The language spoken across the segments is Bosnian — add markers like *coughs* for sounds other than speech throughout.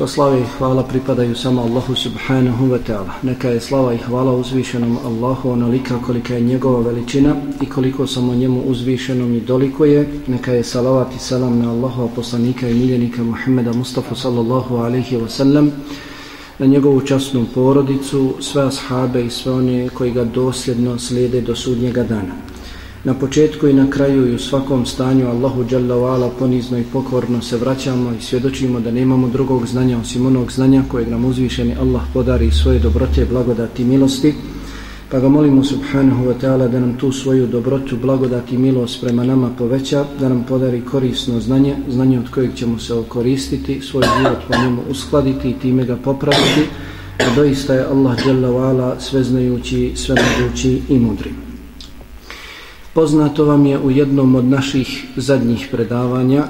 Sva slava i hvala pripadaju samo Allahu subhanahu wa ta'ala. Neka je slava i hvala uzvišenom Allahu onolika kolika je njegova veličina i koliko samo njemu uzvišenom i doliko je. Neka je salavat i salam na Allahu poslanika i miljenika Muhammeda Mustafa sallallahu alaihi wa sallam na njegovu časnu porodicu, sve ashabe i sve one koji ga dosljedno slijede do sudnjega dana. Na početku i na kraju i u svakom stanju Allahu Jalla wa'ala ponizno i pokorno se vraćamo i svjedočimo da nemamo drugog znanja osim onog znanja kojeg nam uzvišeni Allah podari svoje dobrote, blagodati i milosti. Pa ga molimo subhanahu wa ta'ala da nam tu svoju dobrotu, blagodati i milost prema nama poveća, da nam podari korisno znanje, znanje od kojeg ćemo se okoristiti, svoj život po njemu uskladiti i time ga popraviti. A doista je Allah Jalla wa'ala sveznajući, svemogući i mudri. Poznato vam je u jednom od naših zadnjih predavanja,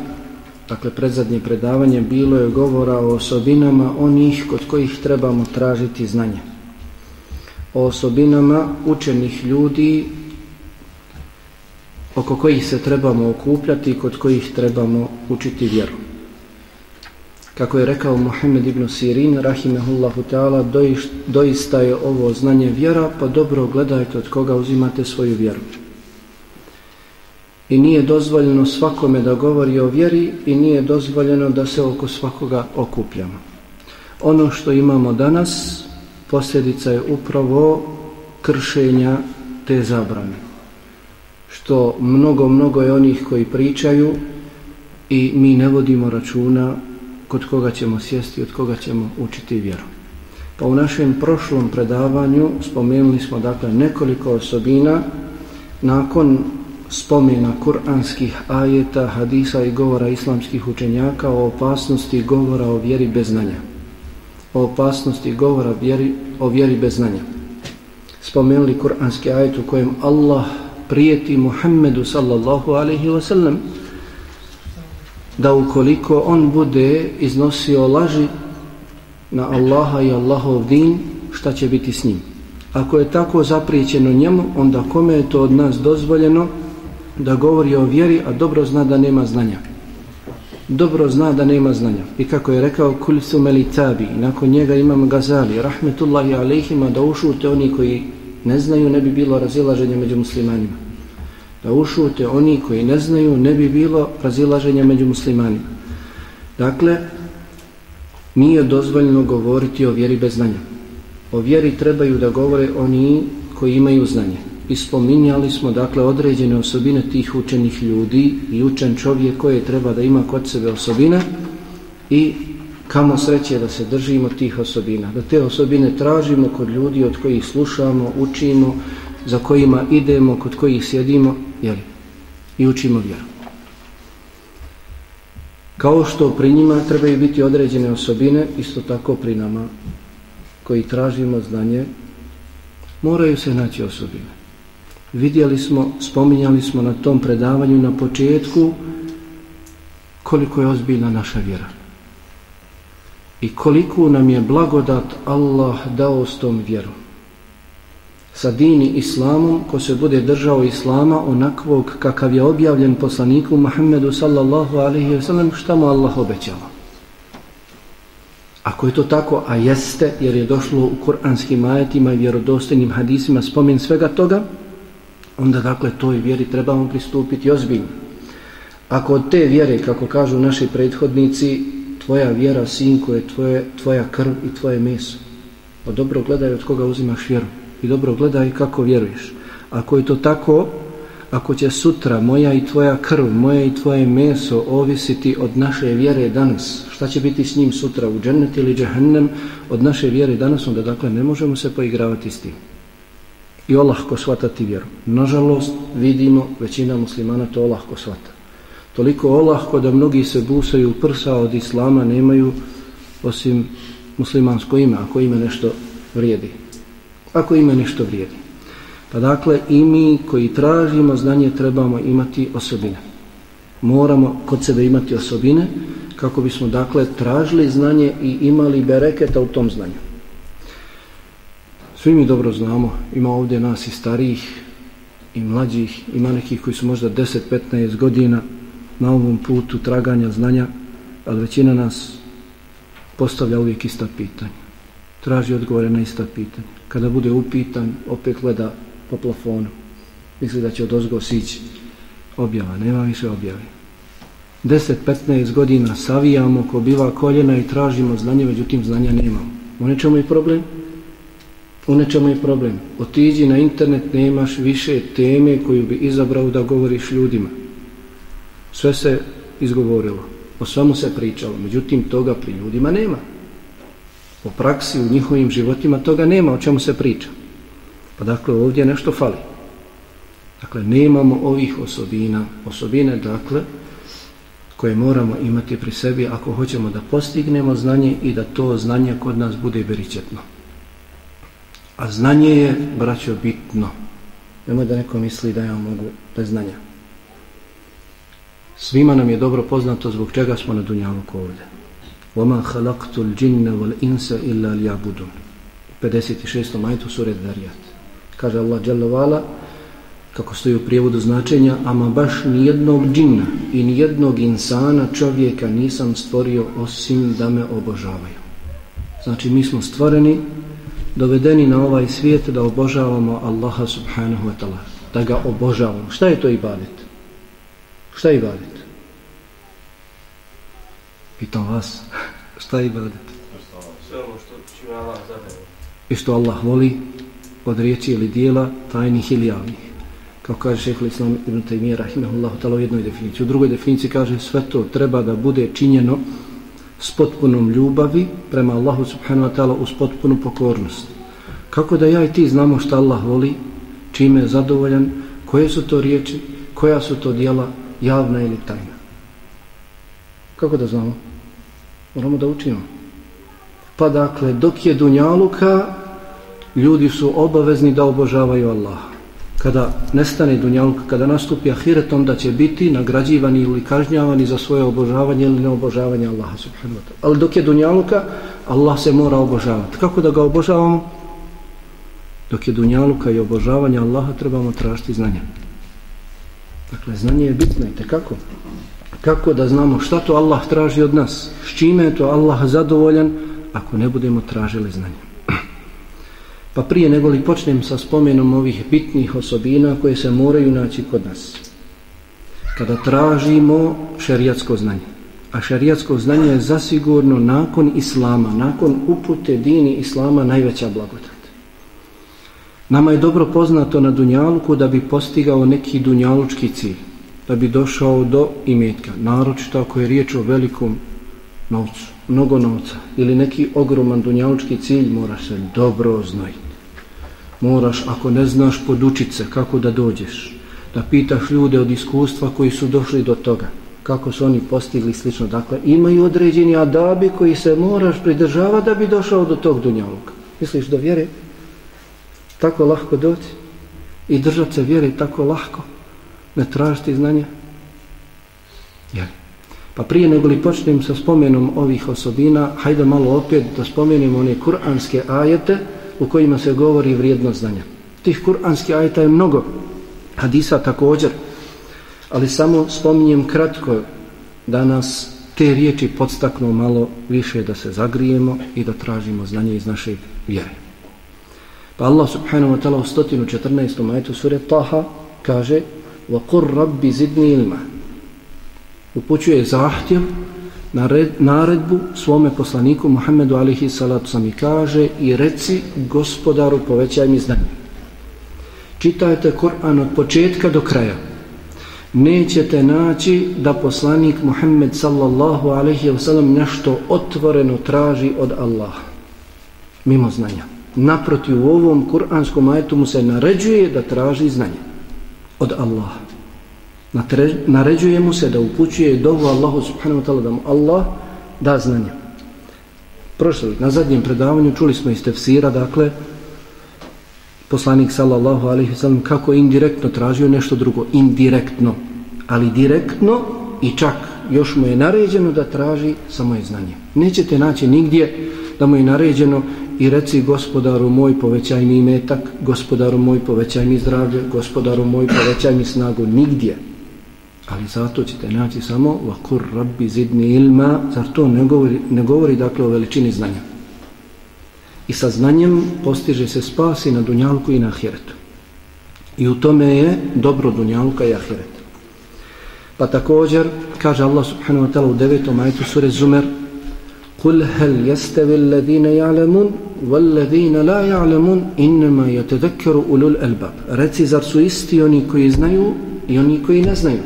dakle predzadnje predavanje, bilo je govora o osobinama onih kod kojih trebamo tražiti znanje. O osobinama učenih ljudi oko kojih se trebamo okupljati i kod kojih trebamo učiti vjeru. Kako je rekao Muhammed ibn Sirin, rahimehullahu ta'ala, doista je ovo znanje vjera, pa dobro gledajte od koga uzimate svoju vjeru i nije dozvoljeno svakome da govori o vjeri i nije dozvoljeno da se oko svakoga okupljamo. Ono što imamo danas posljedica je upravo kršenja te zabrane. Što mnogo, mnogo je onih koji pričaju i mi ne vodimo računa kod koga ćemo sjesti, od koga ćemo učiti vjeru. Pa u našem prošlom predavanju spomenuli smo dakle nekoliko osobina nakon spomena kuranskih ajeta, hadisa i govora islamskih učenjaka o opasnosti govora o vjeri bez znanja. O opasnosti govora vjeri, o vjeri bez znanja. Spomenuli kuranski ajet u kojem Allah prijeti Muhammedu sallallahu alaihi wa sallam da ukoliko on bude iznosio laži na Allaha i Allahov din, šta će biti s njim? Ako je tako zapriječeno njemu, onda kome je to od nas dozvoljeno da govori o vjeri, a dobro zna da nema znanja. Dobro zna da nema znanja. I kako je rekao Kulsu Melitabi, nakon njega imam Gazali, rahmetullahi alejhima, da ušute oni koji ne znaju, ne bi bilo razilaženja među muslimanima. Da ušute oni koji ne znaju, ne bi bilo razilaženja među muslimanima. Dakle, nije dozvoljeno govoriti o vjeri bez znanja. O vjeri trebaju da govore oni koji imaju znanje i spominjali smo dakle određene osobine tih učenih ljudi i učen čovjek koje treba da ima kod sebe osobine i kamo sreće da se držimo tih osobina da te osobine tražimo kod ljudi od kojih slušamo, učimo za kojima idemo, kod kojih sjedimo jeli, i učimo vjeru. Kao što pri njima trebaju biti određene osobine isto tako pri nama koji tražimo znanje moraju se naći osobine vidjeli smo, spominjali smo na tom predavanju na početku koliko je ozbiljna naša vjera. I koliko nam je blagodat Allah dao s tom vjerom. Sa dini islamom, ko se bude držao islama onakvog kakav je objavljen poslaniku Muhammedu sallallahu alaihi wa sallam, šta mu Allah obećava. Ako je to tako, a jeste, jer je došlo u kuranskim ajetima i vjerodostojnim hadisima spomen svega toga, onda dakle toj vjeri trebamo pristupiti ozbiljno. Ako od te vjere, kako kažu naši prethodnici, tvoja vjera, sinko, je tvoje, tvoja krv i tvoje meso, pa dobro gledaj od koga uzimaš vjeru i dobro gledaj kako vjeruješ. Ako je to tako, ako će sutra moja i tvoja krv, moje i tvoje meso ovisiti od naše vjere danas, šta će biti s njim sutra u džennet ili džahennem od naše vjere danas, onda dakle ne možemo se poigravati s tim i olahko shvatati vjeru. Nažalost, vidimo, većina muslimana to olahko shvata. Toliko olahko da mnogi se busaju prsa od islama, nemaju osim muslimansko ime, ako ime nešto vrijedi. Ako ime nešto vrijedi. Pa dakle, i mi koji tražimo znanje trebamo imati osobine. Moramo kod sebe imati osobine kako bismo dakle tražili znanje i imali bereketa u tom znanju. Svi mi dobro znamo, ima ovdje nas i starijih i mlađih, ima nekih koji su možda 10-15 godina na ovom putu traganja znanja, ali većina nas postavlja uvijek ista pitanja. Traži odgovore na ista pitanja. Kada bude upitan, opet gleda po plafonu. Misli da će od ozgo sići objava. Nema više objave. 10-15 godina savijamo ko biva koljena i tražimo znanje, međutim znanja nemamo. U nečemu je problem? U nečemu je problem. Otiđi na internet, nemaš više teme koju bi izabrao da govoriš ljudima. Sve se izgovorilo. O svemu se pričalo. Međutim, toga pri ljudima nema. Po praksi u njihovim životima toga nema o čemu se priča. Pa dakle, ovdje nešto fali. Dakle, nemamo ovih osobina. Osobine, dakle, koje moramo imati pri sebi ako hoćemo da postignemo znanje i da to znanje kod nas bude beričetno. A znanje je, braćo, bitno. Nemoj da neko misli da ja mogu bez znanja. Svima nam je dobro poznato zbog čega smo na Dunjaluku ovdje. وَمَا خَلَقْتُ الْجِنَّ وَالْإِنْسَ إِلَّا لِيَعْبُدُونَ 56. majtu sure Darijat. Kaže Allah Jalla Vala, kako stoji u prijevodu značenja, ama baš nijednog džinna i nijednog insana čovjeka nisam stvorio osim da me obožavaju. Znači mi smo stvoreni, dovedeni na ovaj svijet da obožavamo Allaha subhanahu wa ta'ala. Da ga obožavamo. Šta je to ibadet? Šta je ibadet? Pitam vas, *laughs* šta je ibadet? Sve ono što će Allah zadovoljati. I što Allah voli od riječi ili dijela tajnih ili javnih kao kaže šeho Islam ibn Taymiyyah rahimahullahu ta'ala u jednoj definiciji. U drugoj definiciji kaže sve to treba da bude činjeno s potpunom ljubavi prema Allahu subhanahu wa ta'ala uz potpunu pokornost. Kako da ja i ti znamo šta Allah voli, čime je zadovoljan, koje su to riječi, koja su to dijela, javna ili tajna. Kako da znamo? Moramo da učimo. Pa dakle, dok je dunjaluka, ljudi su obavezni da obožavaju Allaha kada nestane dunjaluk, kada nastupi ahiret, onda će biti nagrađivani ili kažnjavani za svoje obožavanje ili neobožavanje Allaha subhanahu wa ta'ala. Ali dok je dunjaluka, Allah se mora obožavati. Kako da ga obožavamo? Dok je dunjaluka i obožavanje Allaha, trebamo tražiti znanje. Dakle, znanje je bitno i tekako. Kako da znamo šta to Allah traži od nas? S čime je to Allah zadovoljan ako ne budemo tražili znanje? Pa prije nego li počnem sa spomenom ovih bitnih osobina koje se moraju naći kod nas. Kada tražimo šerijatsko znanje. A šerijatsko znanje je zasigurno nakon Islama, nakon upute dini Islama najveća blagodat. Nama je dobro poznato na Dunjaluku da bi postigao neki Dunjalučki cilj. Da bi došao do imetka. Naročito ako je riječ o velikom novcu, mnogo novca ili neki ogroman dunjalučki cilj moraš se dobro oznojiti. Moraš, ako ne znaš, podučit se kako da dođeš. Da pitaš ljude od iskustva koji su došli do toga. Kako su oni postigli slično. Dakle, imaju određeni adabi koji se moraš pridržavati da bi došao do tog dunjaluka. Misliš do vjere? Tako lahko doći? I držati se vjere tako lahko? Ne tražiti znanja? Jel? Pa prije nego li počnem sa spomenom ovih osobina, hajde malo opet da spomenemo one kuranske ajete u kojima se govori vrijednost znanja. Tih kuranskih ajeta je mnogo, hadisa također, ali samo spominjem kratko da nas te riječi podstaknu malo više da se zagrijemo i da tražimo znanje iz naše vjere. Pa Allah subhanahu wa ta'ala u 114. ajetu sure Taha kaže وَقُرْ رَبِّ زِدْنِ ilma upućuje zahtjev na naredbu svome poslaniku Muhammedu alihi salatu sam i kaže i reci gospodaru povećaj mi znanje. Čitajte Kur'an od početka do kraja. Nećete naći da poslanik Muhammed sallallahu alaihi wa sallam nešto otvoreno traži od Allaha. Mimo znanja. Naprotiv u ovom kur'anskom ajetu mu se naređuje da traži znanje od Allaha naređuje mu se da upućuje dovu Allahu subhanahu wa ta'ala da mu Allah da znanje. Prošli, na zadnjem predavanju čuli smo iz tefsira, dakle, poslanik sallallahu alaihi sallam kako indirektno tražio nešto drugo, indirektno, ali direktno i čak još mu je naređeno da traži samo je znanje. Nećete naći nigdje da mu je naređeno i reci gospodaru moj povećaj mi metak, gospodaru moj povećaj mi zdravlje, gospodaru moj povećaj mi snagu, nigdje Ali zato ćete naći samo vakur rabbi zidni ilma, zar to ne govori, ne govori dakle o veličini znanja. I sa znanjem postiže se spasi na dunjalku i na ahiretu. I u tome je dobro dunjalka i ahiret. Pa također, kaže Allah subhanahu wa ta'ala u devetom ajtu sure Zumer, قل هل يستوي الذين يعلمون والذين لا يعلمون إنما يتذكر أولو الألباب reci zar su isti oni koji znaju i oni koji ne znaju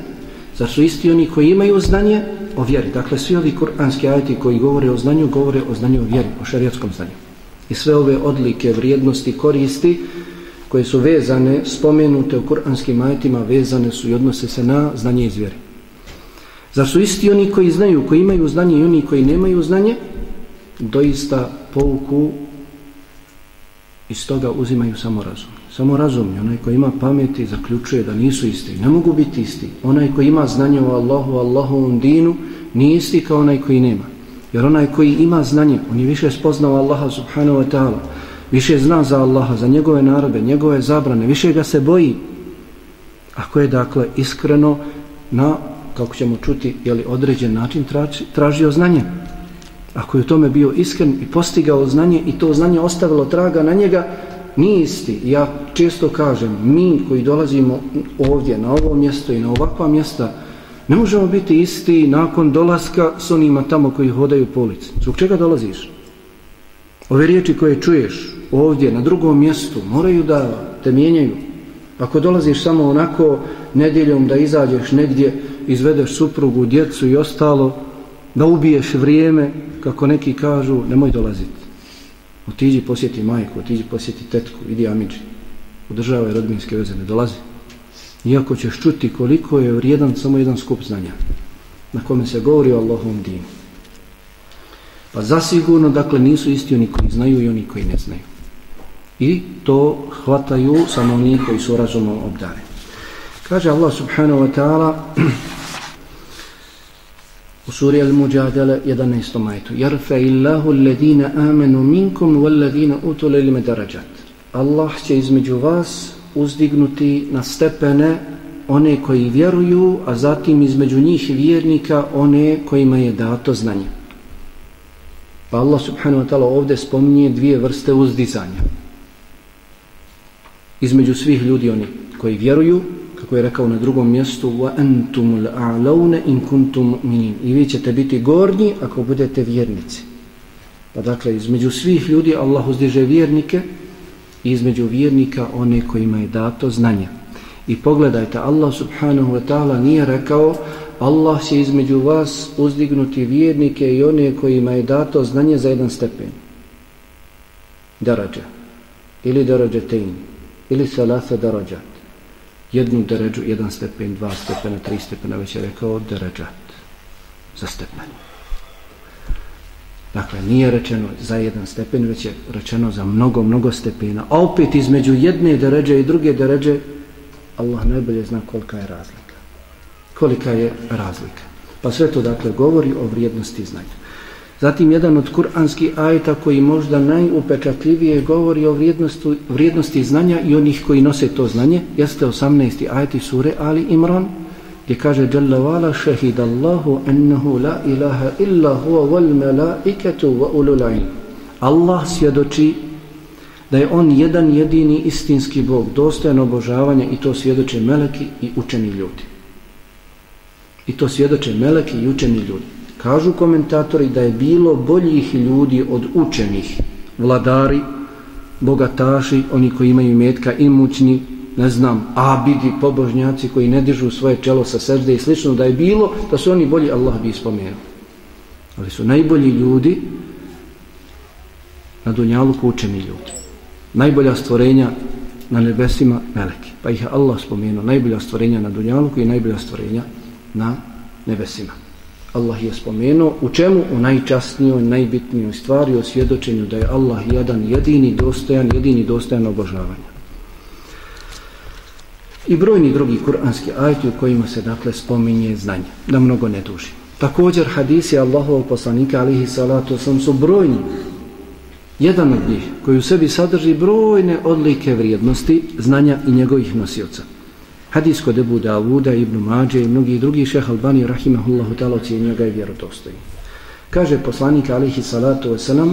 Zar su isti oni koji imaju znanje o vjeri dakle svi ovi kuranski ajeti koji govore o znanju govore o znanju o vjeri o šarijatskom znanju i sve ove odlike vrijednosti koristi koje su vezane spomenute u kuranskim ajetima vezane su i odnose se na znanje iz vjeri Zar su isti oni koji znaju, koji imaju znanje i oni koji nemaju znanje? Doista pouku iz toga uzimaju samo razum. Samo razumni, onaj koji ima pameti zaključuje da nisu isti. Ne mogu biti isti. Onaj koji ima znanje o Allahu, Allahovom dinu, nije isti kao onaj koji nema. Jer onaj koji ima znanje, on je više spoznao Allaha subhanahu wa ta'ala, više zna za Allaha, za njegove narode, njegove zabrane, više ga se boji. Ako je dakle iskreno na kako ćemo čuti, je li određen način traži, tražio znanje. Ako je u tome bio iskren i postigao znanje i to znanje ostavilo traga na njega, nije isti. Ja često kažem, mi koji dolazimo ovdje, na ovo mjesto i na ovakva mjesta, ne možemo biti isti nakon dolaska s onima tamo koji hodaju po ulici. Zbog čega dolaziš? Ove riječi koje čuješ ovdje, na drugom mjestu, moraju da te mijenjaju. Ako dolaziš samo onako nedjeljom da izađeš negdje, izvedeš suprugu, djecu i ostalo, da ubiješ vrijeme, kako neki kažu, nemoj dolaziti. Otiđi posjeti majku, otiđi posjeti tetku, idi amiđi. Udržavaj rodbinske veze, ne dolazi. Iako ćeš čuti koliko je vrijedan samo jedan skup znanja, na kome se govori o Allahom dinu. Pa zasigurno, dakle, nisu isti oni koji znaju i oni koji ne znaju. I to hvataju samo oni koji su razumom obdane. Kaže Allah subhanahu wa ta'ala u suri Al-Mujadala 11. majtu Jarfe illahu alladhina amanu minkum walladhina utul ilme darajat Allah će između vas uzdignuti na stepene one koji vjeruju, a zatim između njih vjernika one kojima je dato znanje. Pa Allah subhanahu wa ta'ala ovdje spominje dvije vrste uzdizanja. Između svih ljudi oni koji vjeruju kako je rekao na drugom mjestu wa antumul a'launa in kuntum mu'minin. I vi ćete biti gornji ako budete vjernici. Pa dakle između svih ljudi Allah uzdiže vjernike i između vjernika one kojima je dato znanje. I pogledajte Allah subhanahu wa ta'ala nije rekao Allah će između vas uzdignuti vjernike i one kojima je dato znanje za jedan stepen. Darađa. Ili darađa ili salasa darađa jednu deređu, jedan stepen, dva stepena, tri stepena, već je rekao deređat za stepen. Dakle, nije rečeno za jedan stepen, već je rečeno za mnogo, mnogo stepena. A opet između jedne deređe i druge deređe, Allah najbolje zna kolika je razlika. Kolika je razlika. Pa sve to, dakle, govori o vrijednosti znanja. Zatim jedan od kuranskih ajeta koji možda najupečatljivije govori o vrijednosti, vrijednosti znanja i onih koji nose to znanje, jeste 18. ajeti sure Ali Imran, gdje kaže Jalla vala šehid Allahu ennehu la ilaha illa huwa wal melaiketu wa ululain. Allah svjedoči da je on jedan jedini istinski Bog, dostojan obožavanja i to svjedoče meleki i učeni ljudi. I to svjedoče meleki i učeni ljudi. Kažu komentatori da je bilo boljih ljudi od učenih vladari, bogataši, oni koji imaju metka imućni, ne znam, abidi, pobožnjaci koji ne dižu svoje čelo sa srde i slično, da je bilo, da su oni bolji, Allah bi ispomenuo. Ali su najbolji ljudi na dunjalu učeni ljudi. Najbolja stvorenja na nebesima meleki. Pa ih je Allah spomenuo. Najbolja stvorenja na dunjalu i najbolja stvorenja na nebesima. Allah je spomenuo u čemu? U najčastnijoj, najbitnijoj stvari o svjedočenju da je Allah jedan jedini dostojan, jedini dostojan obožavanja. I brojni drugi kuranski ajti u kojima se dakle spominje znanje, da mnogo ne duži. Također hadisi Allahovog poslanika alihi salatu sam su brojni. Jedan od njih koji u sebi sadrži brojne odlike vrijednosti znanja i njegovih nosioca. Hadis kod Ebu Davuda, Ibn Mađe i mnogi drugi šeha Albani rahimahullahu ta'ala ocijenio ga i vjerodostoji. Kaže poslanik alihi salatu wasalam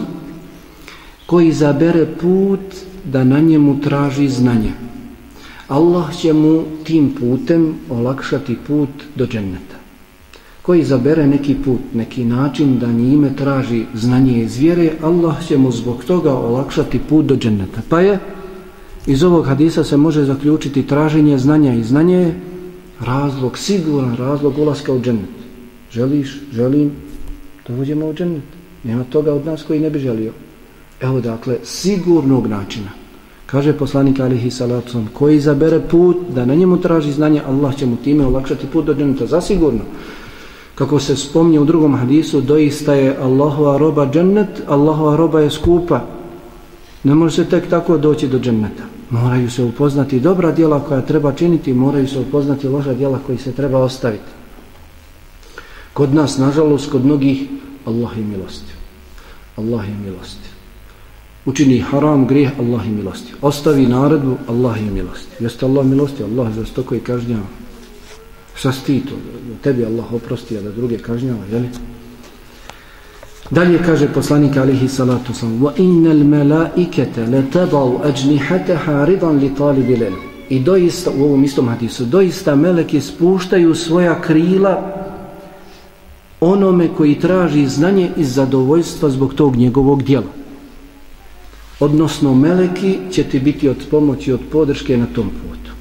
koji zabere put da na njemu traži znanje. Allah će mu tim putem olakšati put do dženneta. Koji zabere neki put, neki način da njime traži znanje iz vjere, Allah će mu zbog toga olakšati put do dženneta. Pa je, iz ovog hadisa se može zaključiti traženje znanja i znanje je razlog, siguran razlog ulaska u džennet. Želiš, želim, da uđemo u džennet. Nema toga od nas koji ne bi želio. Evo dakle, sigurnog načina. Kaže poslanik alihi salacom, koji izabere put da na njemu traži znanje, Allah će mu time olakšati put do dženeta. Zasigurno. Kako se spomnje u drugom hadisu, doista je Allahova roba džennet, Allahova roba je skupa. Ne može se tek tako doći do dženneta. Moraju se upoznati dobra djela koja treba činiti, moraju se upoznati loša djela koji se treba ostaviti. Kod nas, nažalost, kod mnogih, Allah je milosti. Allah je milosti. Učini haram, grijeh, Allah je milosti. Ostavi naredbu, Allah je milosti. Jeste Allah milosti? Allah je zasto i kažnjava. Šta si ti to? Tebi Allah oprosti, a da druge kažnjava, jeli? Dalje kaže poslanik alihi salatu sam wa innal malaikata latabau ajnihataha ridan li talibi lil i doista u ovom istom hadisu doista meleki spuštaju svoja krila onome koji traži znanje i zadovoljstva zbog tog njegovog djela odnosno meleki će ti biti od pomoći, od podrške na tom putu.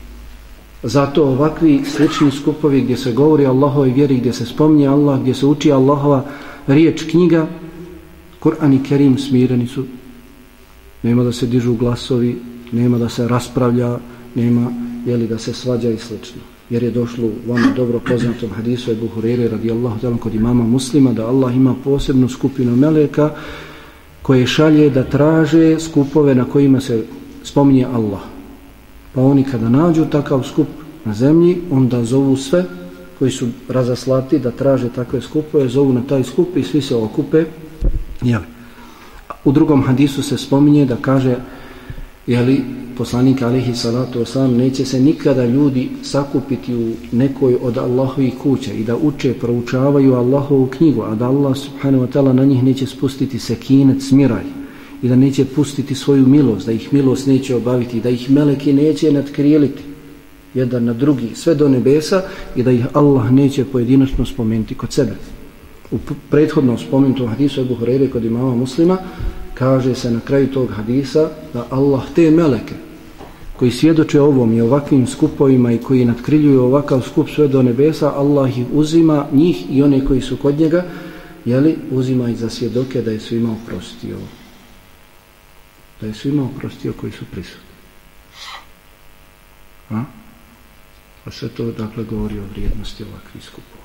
Zato ovakvi slični skupovi gdje se govori Allahove vjeri, gdje se spominje Allah, gdje se uči Allahova riječ knjiga, Kur'an i Kerim smireni su. Nema da se dižu glasovi, nema da se raspravlja, nema jeli, da se svađa i slično. Jer je došlo u vam dobro poznatom hadisu Ebu Hurere radijallahu talan kod imama muslima da Allah ima posebnu skupinu meleka koje šalje da traže skupove na kojima se spominje Allah. Pa oni kada nađu takav skup na zemlji, onda zovu sve koji su razaslati da traže takve skupove, zovu na taj skup i svi se okupe. Jeli. U drugom hadisu se spominje da kaže jeli, poslanik alihi salatu osam neće se nikada ljudi sakupiti u nekoj od Allahovih kuća i da uče, proučavaju Allahovu knjigu, a da Allah subhanahu wa ta'ala na njih neće spustiti sekinet, smiraj i da neće pustiti svoju milost, da ih milost neće obaviti, da ih meleki neće nadkrijeliti jedan na drugi, sve do nebesa i da ih Allah neće pojedinačno spomenuti kod sebe. U prethodnom spomenutom hadisu Ebu Horeire kod imama muslima kaže se na kraju tog hadisa da Allah te meleke koji svjedoče ovom i ovakvim skupovima i koji nadkriljuju ovakav skup sve do nebesa, Allah ih uzima, njih i one koji su kod njega, jeli, uzima ih za svjedoke da je svima oprostio. Da je svima oprostio koji su prisutni. A? A sve to dakle govori o vrijednosti ovakvih skupova.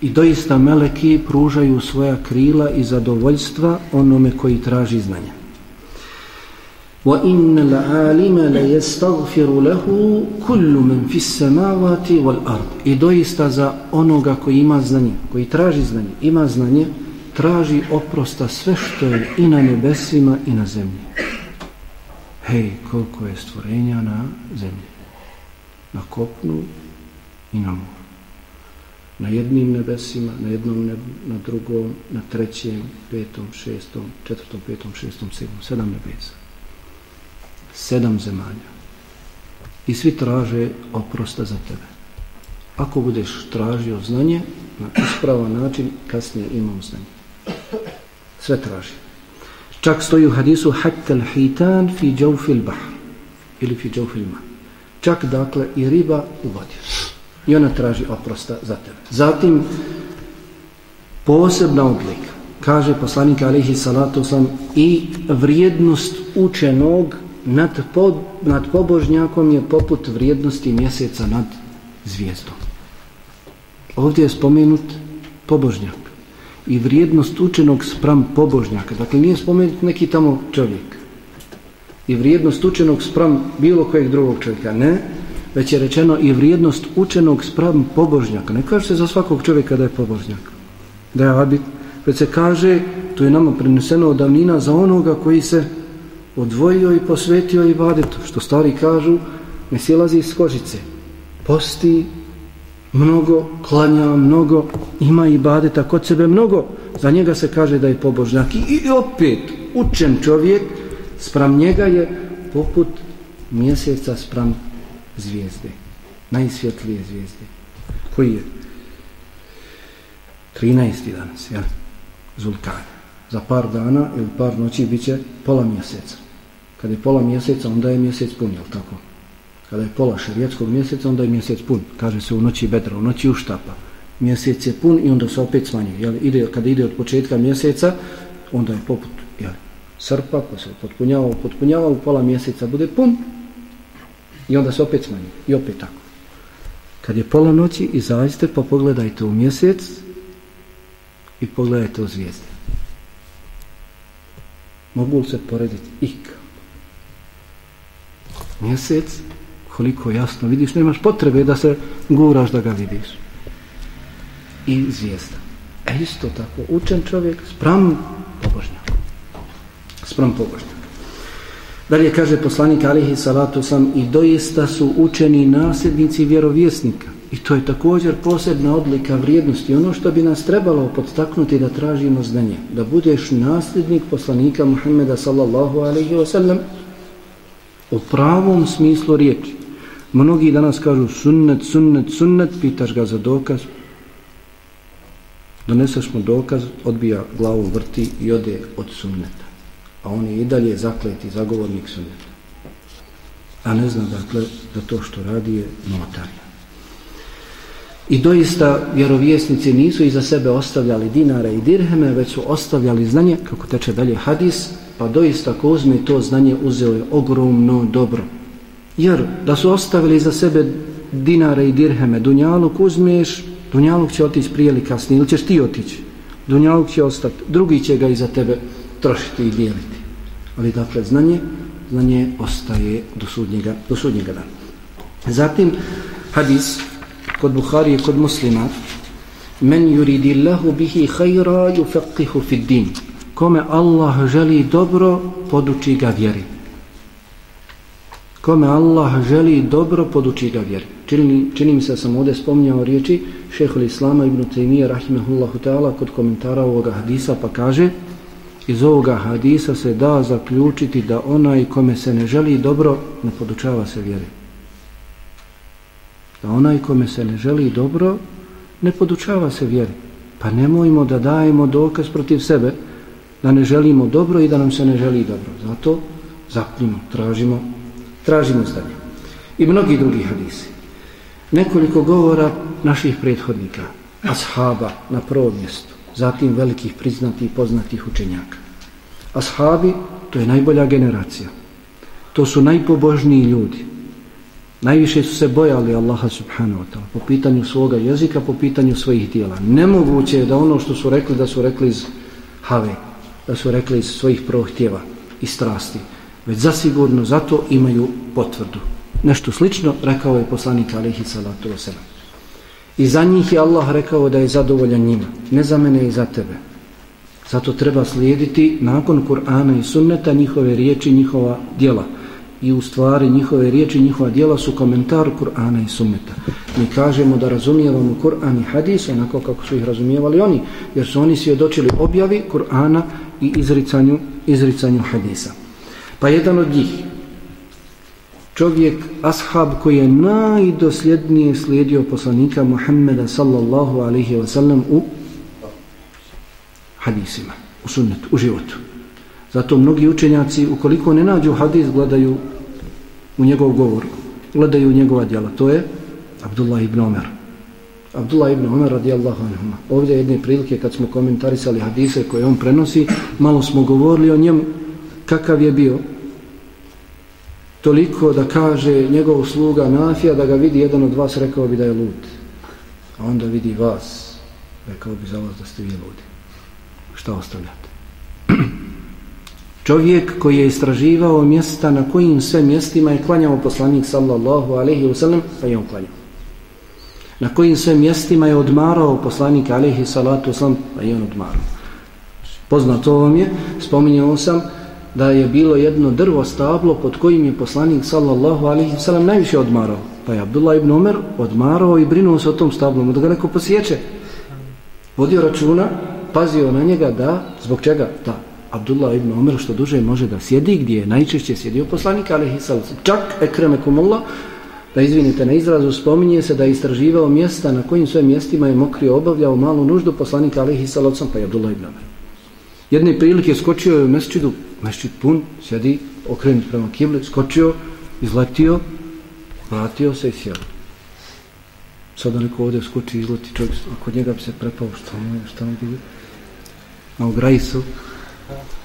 I doista meleki pružaju svoja krila i zadovoljstva onome koji traži znanje. وَإِنَّ الْعَالِمَ لَيَسْتَغْفِرُ لَهُ كُلُّ مَنْ فِي السَّمَاوَاتِ وَالْأَرْضِ I doista za onoga koji ima znanje, koji traži znanje, ima znanje, traži oprosta sve što je i na nebesima i na zemlji. Hej, koliko je stvorenja na zemlji. Na kopnu i na moru. Na jednim nebesima, na jednom nebu, na drugom, na trećem, petom, šestom, četvrtom, petom, šestom, sedmom, sedam nebesa. Sedam zemalja. I svi traže oprosta za tebe. Ako budeš tražio znanje na ispravan način kasnije imam znanje. Sve traži čak stoji u hadisu hatta hitan fi džaufil bahr ili fi džaufil ma čak dakle i riba u vodi. I ona traži oprosta za tebe. Zatim posebna odlika. Kaže poslanik alihi salatu sam i vrijednost učenog nad, po, nad pobožnjakom je poput vrijednosti mjeseca nad zvijezdom. Ovdje je spomenut pobožnjak i vrijednost učenog spram pobožnjaka. Dakle, nije spomenut neki tamo čovjek. i vrijednost učenog spram bilo kojeg drugog čovjeka. Ne, već je rečeno i vrijednost učenog spram pobožnjaka. Ne kaže se za svakog čovjeka da je pobožnjak. Da je abit. Već se kaže, to je nama preneseno od davnina za onoga koji se odvojio i posvetio i badetu. Što stari kažu, ne silazi iz kožice. Posti mnogo, klanja mnogo, ima i badeta kod sebe mnogo. Za njega se kaže da je pobožnjak. I opet, učen čovjek, sprem njega je poput mjeseca sprem zvijezde. Najsvjetlije zvijezde. Koji je? 13. danas, jel? Zulkan. Za par dana ili par noći bit će pola mjeseca. Kada je pola mjeseca, onda je mjesec pun, jel tako? Kada je pola šarijetskog mjeseca, onda je mjesec pun. Kaže se u noći bedra, u noći uštapa. Mjesec je pun i onda se opet smanjuje. Jel? Ide, kada ide od početka mjeseca, onda je poput jel? srpa, pa se potpunjava, potpunjava, u pola mjeseca bude pun i onda se opet smanjuje. I opet tako. Kad je pola noći, izađite pa pogledajte u mjesec i pogledajte u zvijezde. Mogu li se porediti ik? Mjesec, koliko jasno vidiš, nemaš potrebe da se guraš da ga vidiš. I zvijezda. E isto tako, učen čovjek spram pobožnjaka. Spram pobožnjaka. Dalje kaže poslanik Alihi Salatu sam i doista su učeni nasljednici vjerovjesnika. I to je također posebna odlika vrijednosti. Ono što bi nas trebalo podstaknuti da tražimo znanje. Da budeš nasljednik poslanika Muhammeda sallallahu alaihi wa sallam u pravom smislu riječi. Mnogi danas kažu sunnet, sunnet, sunnet, pitaš ga za dokaz. Doneseš mu dokaz, odbija glavu, vrti i ode od sunneta. A on je i dalje zakleti zagovornik sunneta. A ne zna dakle da to što radi je notarija. I doista vjerovjesnici nisu iza sebe ostavljali dinare i dirheme, već su ostavljali znanje, kako teče dalje hadis, pa doista ko uzme to znanje uzeo je ogromno dobro. Jer da su ostavili za sebe dinare i dirheme, Dunjaluk uzmeš, Dunjaluk će otići prije ili kasnije, ili ćeš ti otići. Dunjaluk će ostati, drugi će ga iza tebe trošiti i dijeliti. Ali dakle, znanje, znanje ostaje do sudnjega, do sudnjega dana. Zatim, hadis kod Buhari i kod muslima, men yuridillahu bihi khaira yufaqihu fid din kome Allah želi dobro, poduči ga vjeriti Kome Allah želi dobro, poduči ga vjeri. Čini, čini mi se sam ovdje spomnjao riječi šehol Islama ibn Taymiye rahimahullahu ta'ala kod komentara ovoga hadisa pa kaže iz ovoga hadisa se da zaključiti da onaj kome se ne želi dobro ne podučava se vjeri. Da onaj kome se ne želi dobro ne podučava se vjeri. Pa nemojmo da dajemo dokaz protiv sebe da ne želimo dobro i da nam se ne želi dobro. Zato zapnimo, tražimo, tražimo znanje. I mnogi drugi hadisi. Nekoliko govora naših prethodnika, ashaba na prvom mjestu, zatim velikih priznatih i poznatih učenjaka. Ashabi, to je najbolja generacija. To su najpobožniji ljudi. Najviše su se bojali Allaha subhanahu wa ta'ala po pitanju svoga jezika, po pitanju svojih dijela. Nemoguće je da ono što su rekli, da su rekli iz have, da su rekli iz svojih prohtjeva i strasti, već zasigurno zato imaju potvrdu. Nešto slično rekao je poslanik Alihi salatu wasalam. I za njih je Allah rekao da je zadovoljan njima, ne za mene i za tebe. Zato treba slijediti nakon Kur'ana i sunneta njihove riječi, njihova djela. I u stvari njihove riječi, njihova djela su komentar Kur'ana i sunneta. Mi kažemo da razumijevamo Kur'an i hadis onako kako su ih razumijevali oni, jer su oni svjedočili objavi Kur'ana i izricanju, izricanju hadisa. Pa jedan od njih, čovjek, ashab koji je najdosljednije slijedio poslanika Muhammeda sallallahu alaihi wa sallam u hadisima, u sunnetu, u životu. Zato mnogi učenjaci, ukoliko ne nađu hadis, gledaju u njegov govor, gledaju u njegova djela. To je Abdullah ibn Omer. Abdullah ibn Omer radijallahu anhuma. Ovdje jedne prilike kad smo komentarisali hadise koje on prenosi, malo smo govorili o njemu kakav je bio. Toliko da kaže njegov sluga Nafija da ga vidi jedan od vas rekao bi da je lud. A onda vidi vas rekao bi za vas da ste vi ludi. Šta ostavljate? *clears throat* Čovjek koji je istraživao mjesta na kojim sve mjestima je klanjao poslanik sallallahu alaihi wasallam pa je on klanjao. Na kojim sve mjestima je odmarao poslanik alaihi salatu wasallam pa je on odmarao. Poznato vam je, spominjao sam, da je bilo jedno drvo stablo pod kojim je poslanik sallallahu alaihi wasallam najviše odmarao. Pa je Abdullah ibn Omer odmarao i brinuo se o tom stablom, da ga neko posjeće. Vodio računa, pazio na njega da, zbog čega? Da, Abdullah ibn Omer što duže može da sjedi gdje je najčešće sjedio poslanik alaihi sallam. Čak ekremekumullah, da izvinite na izrazu, spominje se da je istraživao mjesta na kojim sve mjestima je mokrio obavljao malu nuždu poslanika alaihi sallam, pa je Abdullah ibn Omer. Jedne prilike skočio je u mesčidu, mesčid pun, sjedi, okrenut prema kibli, skočio, izletio, vratio se i sjel. Sada neko ovdje skoči i izleti čovjek, a kod njega bi se prepao, šta mu je, što mu je, na ugrajisu.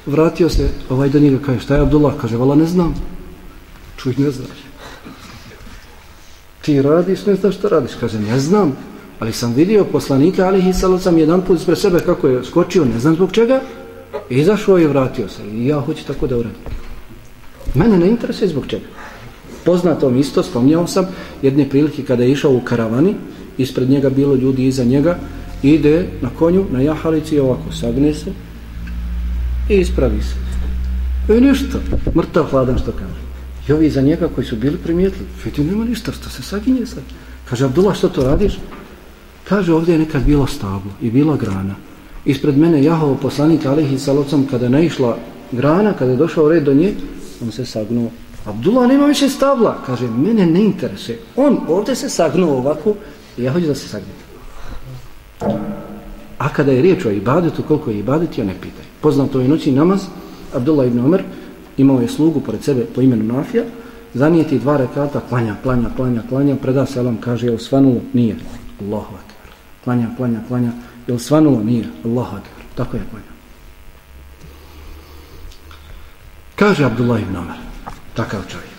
Vratio se, ovaj do njega kaže, šta je Abdullah? Kaže, vala ne znam. Čuj, ne znaš. Ti radiš, ne znaš šta radiš. Kaže, ne znam, ali sam vidio poslanika, ali i sam jedan put ispred sebe kako je skočio, ne znam zbog čega, izašao je i vratio se. I ja hoću tako da uradim. Mene ne interesuje zbog čega. Poznato mi isto, spomnjao sam, jedne prilike kada je išao u karavani, ispred njega bilo ljudi iza njega, ide na konju, na jahalici i ovako sagne se i ispravi se. I ništa, mrtav hladan što kaže. I ovi iza njega koji su bili primijetili, vidi nema ništa, što se saginje sad. Kaže, Abdullah, što to radiš? Kaže, ovdje je nekad bilo stablo i bila grana ispred mene Jahov poslanik alihi salocom kada naišla grana, kada je došao red do nje, on se sagnuo. Abdullah nema više stavla. Kaže, mene ne interesuje. On ovdje se sagnuo ovako i ja hoću da se sagnem. A kada je riječ o ibadetu, koliko je ibadet, ja ne pitaj. Poznam to je noći namaz, Abdullah ibn Omer imao je slugu pored sebe po imenu Nafija, zanijeti dva rekata, klanja, klanja, klanja, klanja, preda selam, kaže, je osvanulo, Nije. Allahu akbar. Klanja, klanja, klanja, Jel svanulo? Nije. Allah akbar. Tako je pojma. Kaže Abdullah ibn Omer, takav čovjek.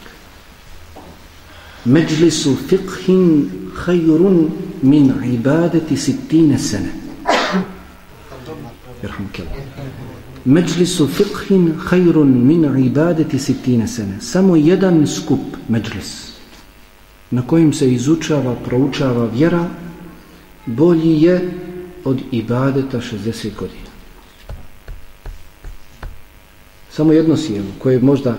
Međlisu fiqhin hajrun min ibadeti sitine sene. Međlisu fiqhin hajrun min ibadeti sitine sene. Samo jedan skup međlis na kojim se izučava, proučava vjera, bolji je od ibadeta 60 godina. Samo jedno sjelo koje možda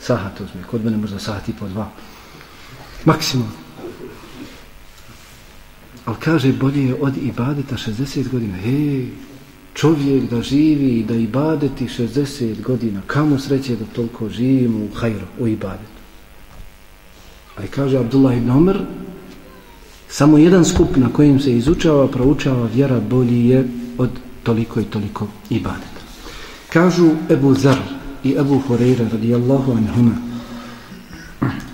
sahat uzme, kod mene možda sahat i po dva. Maksimum. Ali kaže bolje je od ibadeta 60 godina. Hej, čovjek da živi i da ibadeti 60 godina. Kamo sreće da toliko živimo u hajru, u ibadetu. Ali kaže Abdullah ibn Omer, Samo jedan skup na kojim se izučava, proučava vjera bolji je od toliko i toliko ibadeta. Kažu Ebu Zar i Ebu Horeira radijallahu anhuma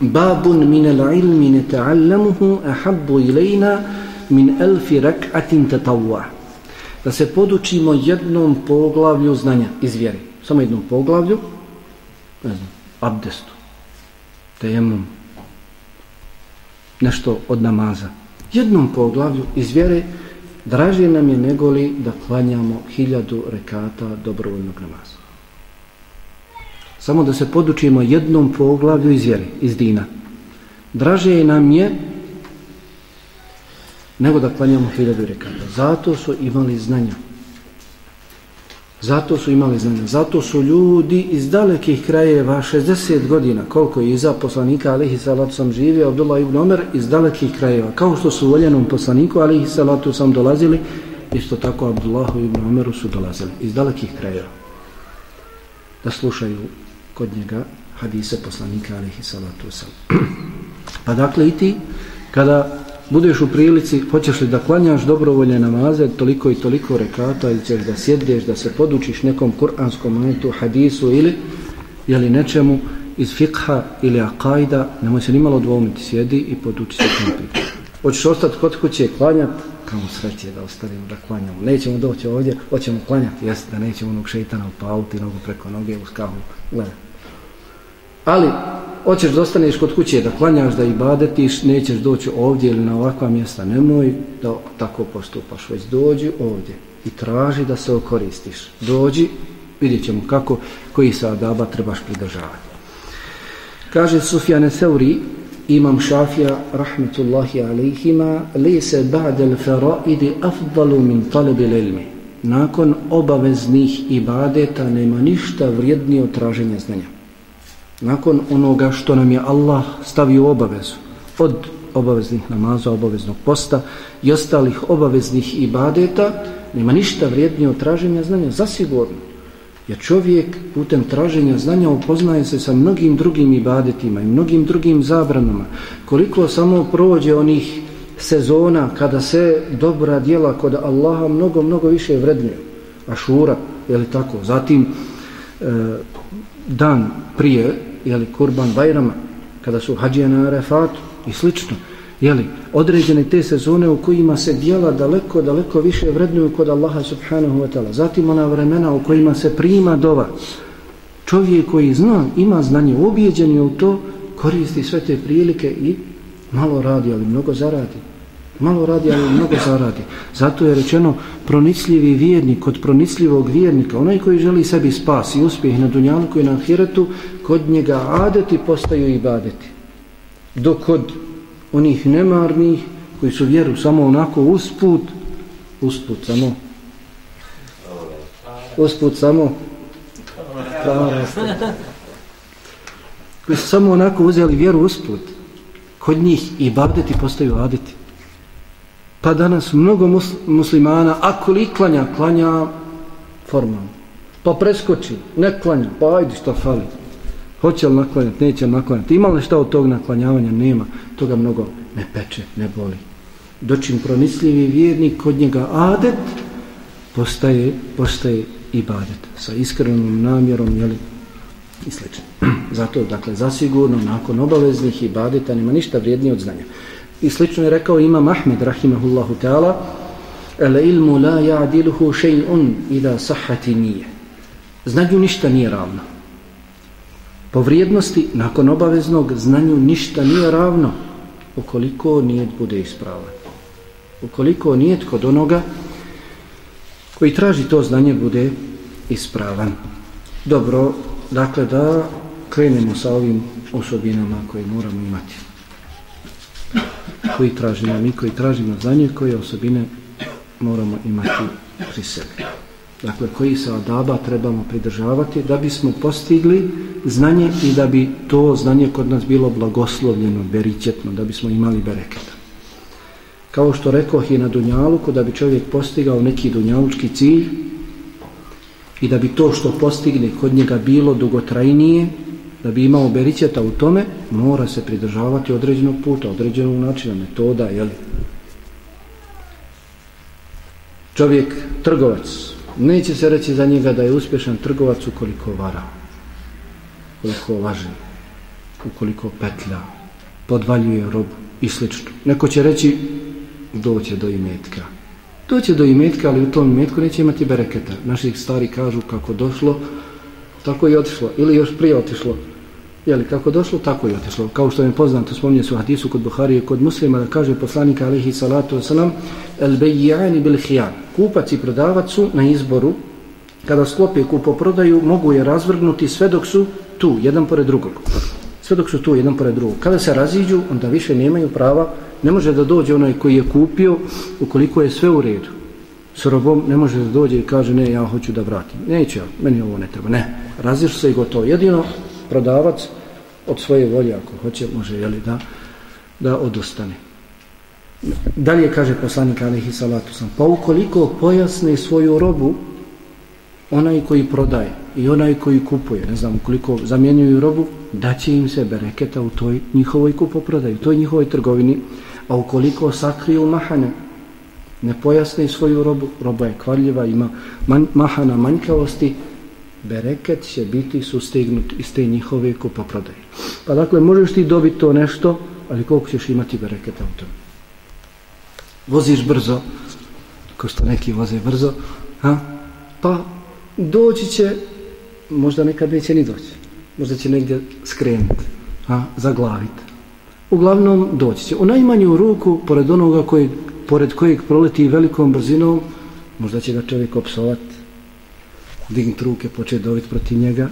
Babun min al ilmi ne ta'allamuhu ahabbu ilajna min elfi rak'atin tatawwa Da se podučimo jednom poglavlju znanja iz vjere. Samo jednom poglavlju ne znam, abdestu tejemom nešto od namaza jednom poglavlju iz vjere draže nam je negoli da klanjamo hiljadu rekata dobrovoljnog namaza. Samo da se podučimo jednom poglavlju iz vjere, iz dina. Draže nam je nego da klanjamo hiljadu rekata. Zato su imali znanja. Zato su imali znanje. Zato su ljudi iz dalekih krajeva, 60 godina, koliko je iza poslanika alihi salatu sam živio, Abdullah ibn Omer, iz dalekih krajeva. Kao što su voljenom poslaniku alihi salatu sam dolazili, isto tako Abdullahu ibn Omeru su dolazili iz dalekih krajeva. Da slušaju kod njega hadise poslanika alihi salatu sam. *clears throat* pa dakle i ti, kada budeš u prilici, hoćeš li da klanjaš dobrovolje namaze, toliko i toliko rekata, ili ćeš da sjedeš, da se podučiš nekom kuranskom ajetu, hadisu ili jeli nečemu iz fikha ili akajda, nemoj se nimalo dvomiti, sjedi i poduči se tom pitanju. Hoćeš ostati kod kuće klanjati, kamo sreće da ostavimo da klanjamo. Nećemo doći ovdje, hoćemo klanjati, jeste da nećemo onog šeitana upaliti nogu preko noge uz skahu. Gledaj. Ali, hoćeš da ostaneš kod kuće da klanjaš, da ibadetiš, nećeš doći ovdje ili na ovakva mjesta, nemoj da tako postupaš, već dođi ovdje i traži da se okoristiš. Dođi Vidjet ćemo kako, koji se adaba trebaš pridržavati. Kaže Sufjane Seuri, imam šafija, rahmetullahi alejhima, li se ba'del faraidi afdalu min talebi ilmi. Nakon obaveznih ibadeta nema ništa vrijednije od traženja znanja. Nakon onoga što nam je Allah stavio obavezu, od obaveznih namaza, obaveznog posta i ostalih obaveznih ibadeta, nema ništa vrijednije od traženja znanja, zasigurno. Jer čovjek putem traženja znanja upoznaje se sa mnogim drugim ibadetima i mnogim drugim zabranama. Koliko samo prođe onih sezona kada se dobra djela kod Allaha mnogo, mnogo više vrednije. Ašura, je li tako? Zatim e, dan prije, jeli, Kurban Bajrama, kada su hađije na Arefatu i slično jeli, određene te sezone u kojima se dijela daleko, daleko više vrednuju kod Allaha subhanahu wa ta'ala. Zatim ona vremena u kojima se prima dova. Čovjek koji zna, ima znanje, ubijeđen je u to, koristi sve te prilike i malo radi, ali mnogo zaradi. Malo radi, ali mnogo zaradi. Zato je rečeno pronicljivi vjernik, kod pronicljivog vjernika, onaj koji želi sebi spas i uspjeh na dunjanku i na ahiretu, kod njega adeti postaju i badeti. Dok kod onih nemarnih koji su vjeru samo onako usput usput samo usput samo koji su samo onako uzeli vjeru usput kod njih i badeti postaju adeti pa danas mnogo muslimana ako li klanja, klanja formalno pa preskoči, ne klanja pa ajde šta fali Hoće li naklanjati, neće li naklanjati. Ima li šta od tog naklanjavanja? Nema. Toga mnogo ne peče, ne boli. Dočim pronisljivi vjernik kod njega adet, postaje, postaje ibadet. Sa iskrenom namjerom, jeli, i slično. *clears throat* Zato, dakle, zasigurno, nakon obaveznih ibadeta, nema ništa vrijednije od znanja. I slično je rekao imam Ahmed, rahimahullahu ta'ala, el ilmu la ja'diluhu še'un ida sahati nije. Znanju ništa nije ravno. Po vrijednosti, nakon obaveznog znanju, ništa nije ravno ukoliko nijet bude ispravan. Ukoliko nijet kod onoga koji traži to znanje bude ispravan. Dobro, dakle da krenemo sa ovim osobinama koje moramo imati. Koji tražimo, mi koji tražimo znanje, koje osobine moramo imati pri sebi dakle koji se adaba trebamo pridržavati da bismo postigli znanje i da bi to znanje kod nas bilo blagoslovljeno, beričetno, da bismo imali bereketa. Kao što rekao i na Dunjaluku, da bi čovjek postigao neki dunjalučki cilj i da bi to što postigne kod njega bilo dugotrajnije, da bi imao beričeta u tome, mora se pridržavati određenog puta, određenog načina, metoda, jel? Čovjek, trgovac, Neće se reći za njega da je uspješan trgovac ukoliko vara, ukoliko laže, ukoliko petlja, podvaljuje robu i slično. Neko će reći doće do imetka. Doće do imetka, ali u tom imetku neće imati bereketa. Naši stari kažu kako došlo, tako i otišlo. Ili još prije otišlo. Jeli, kako došlo, tako i otišlo. Kao što je poznato, spominje su hadisu kod Buharije, kod muslima, da kaže poslanika alihi salatu wasalam, el bejijani bil hijan. Kupac i prodavac su na izboru, kada sklope kupoprodaju, mogu je razvrgnuti sve dok su tu, jedan pored drugog. Sve dok su tu, jedan pored drugog. Kada se raziđu, onda više nemaju prava, ne može da dođe onaj koji je kupio, ukoliko je sve u redu. S robom ne može da dođe i kaže, ne, ja hoću da vratim. Neće, meni ovo ne treba. Ne, razišu se i gotovo. Jedino prodavac od svoje volje ako hoće može jeli, da, da odustane. Dalje kaže poslanik alihi salatu sam pa ukoliko pojasne svoju robu onaj koji prodaje i onaj koji kupuje ne znam ukoliko zamjenjuju robu daće im se bereketa u toj njihovoj kupoprodaju, toj njihovoj trgovini a ukoliko sakriju mahane ne pojasne svoju robu roba je kvarljiva, ima man, mahana manjkavosti bereket će biti sustignut iz te njihove kupoprodaje. Pa dakle, možeš ti dobiti to nešto, ali koliko ćeš imati bereketa u tom? Voziš brzo, ko što neki voze brzo, ha? pa doći će, možda nekad neće ni doći, možda će negdje skrenuti, ha? zaglaviti. Uglavnom doći će. U najmanju ruku, pored onoga koji, pored kojeg proleti velikom brzinom, možda će ga čovjek opsovati, dignut ruke, početi dobiti protiv njega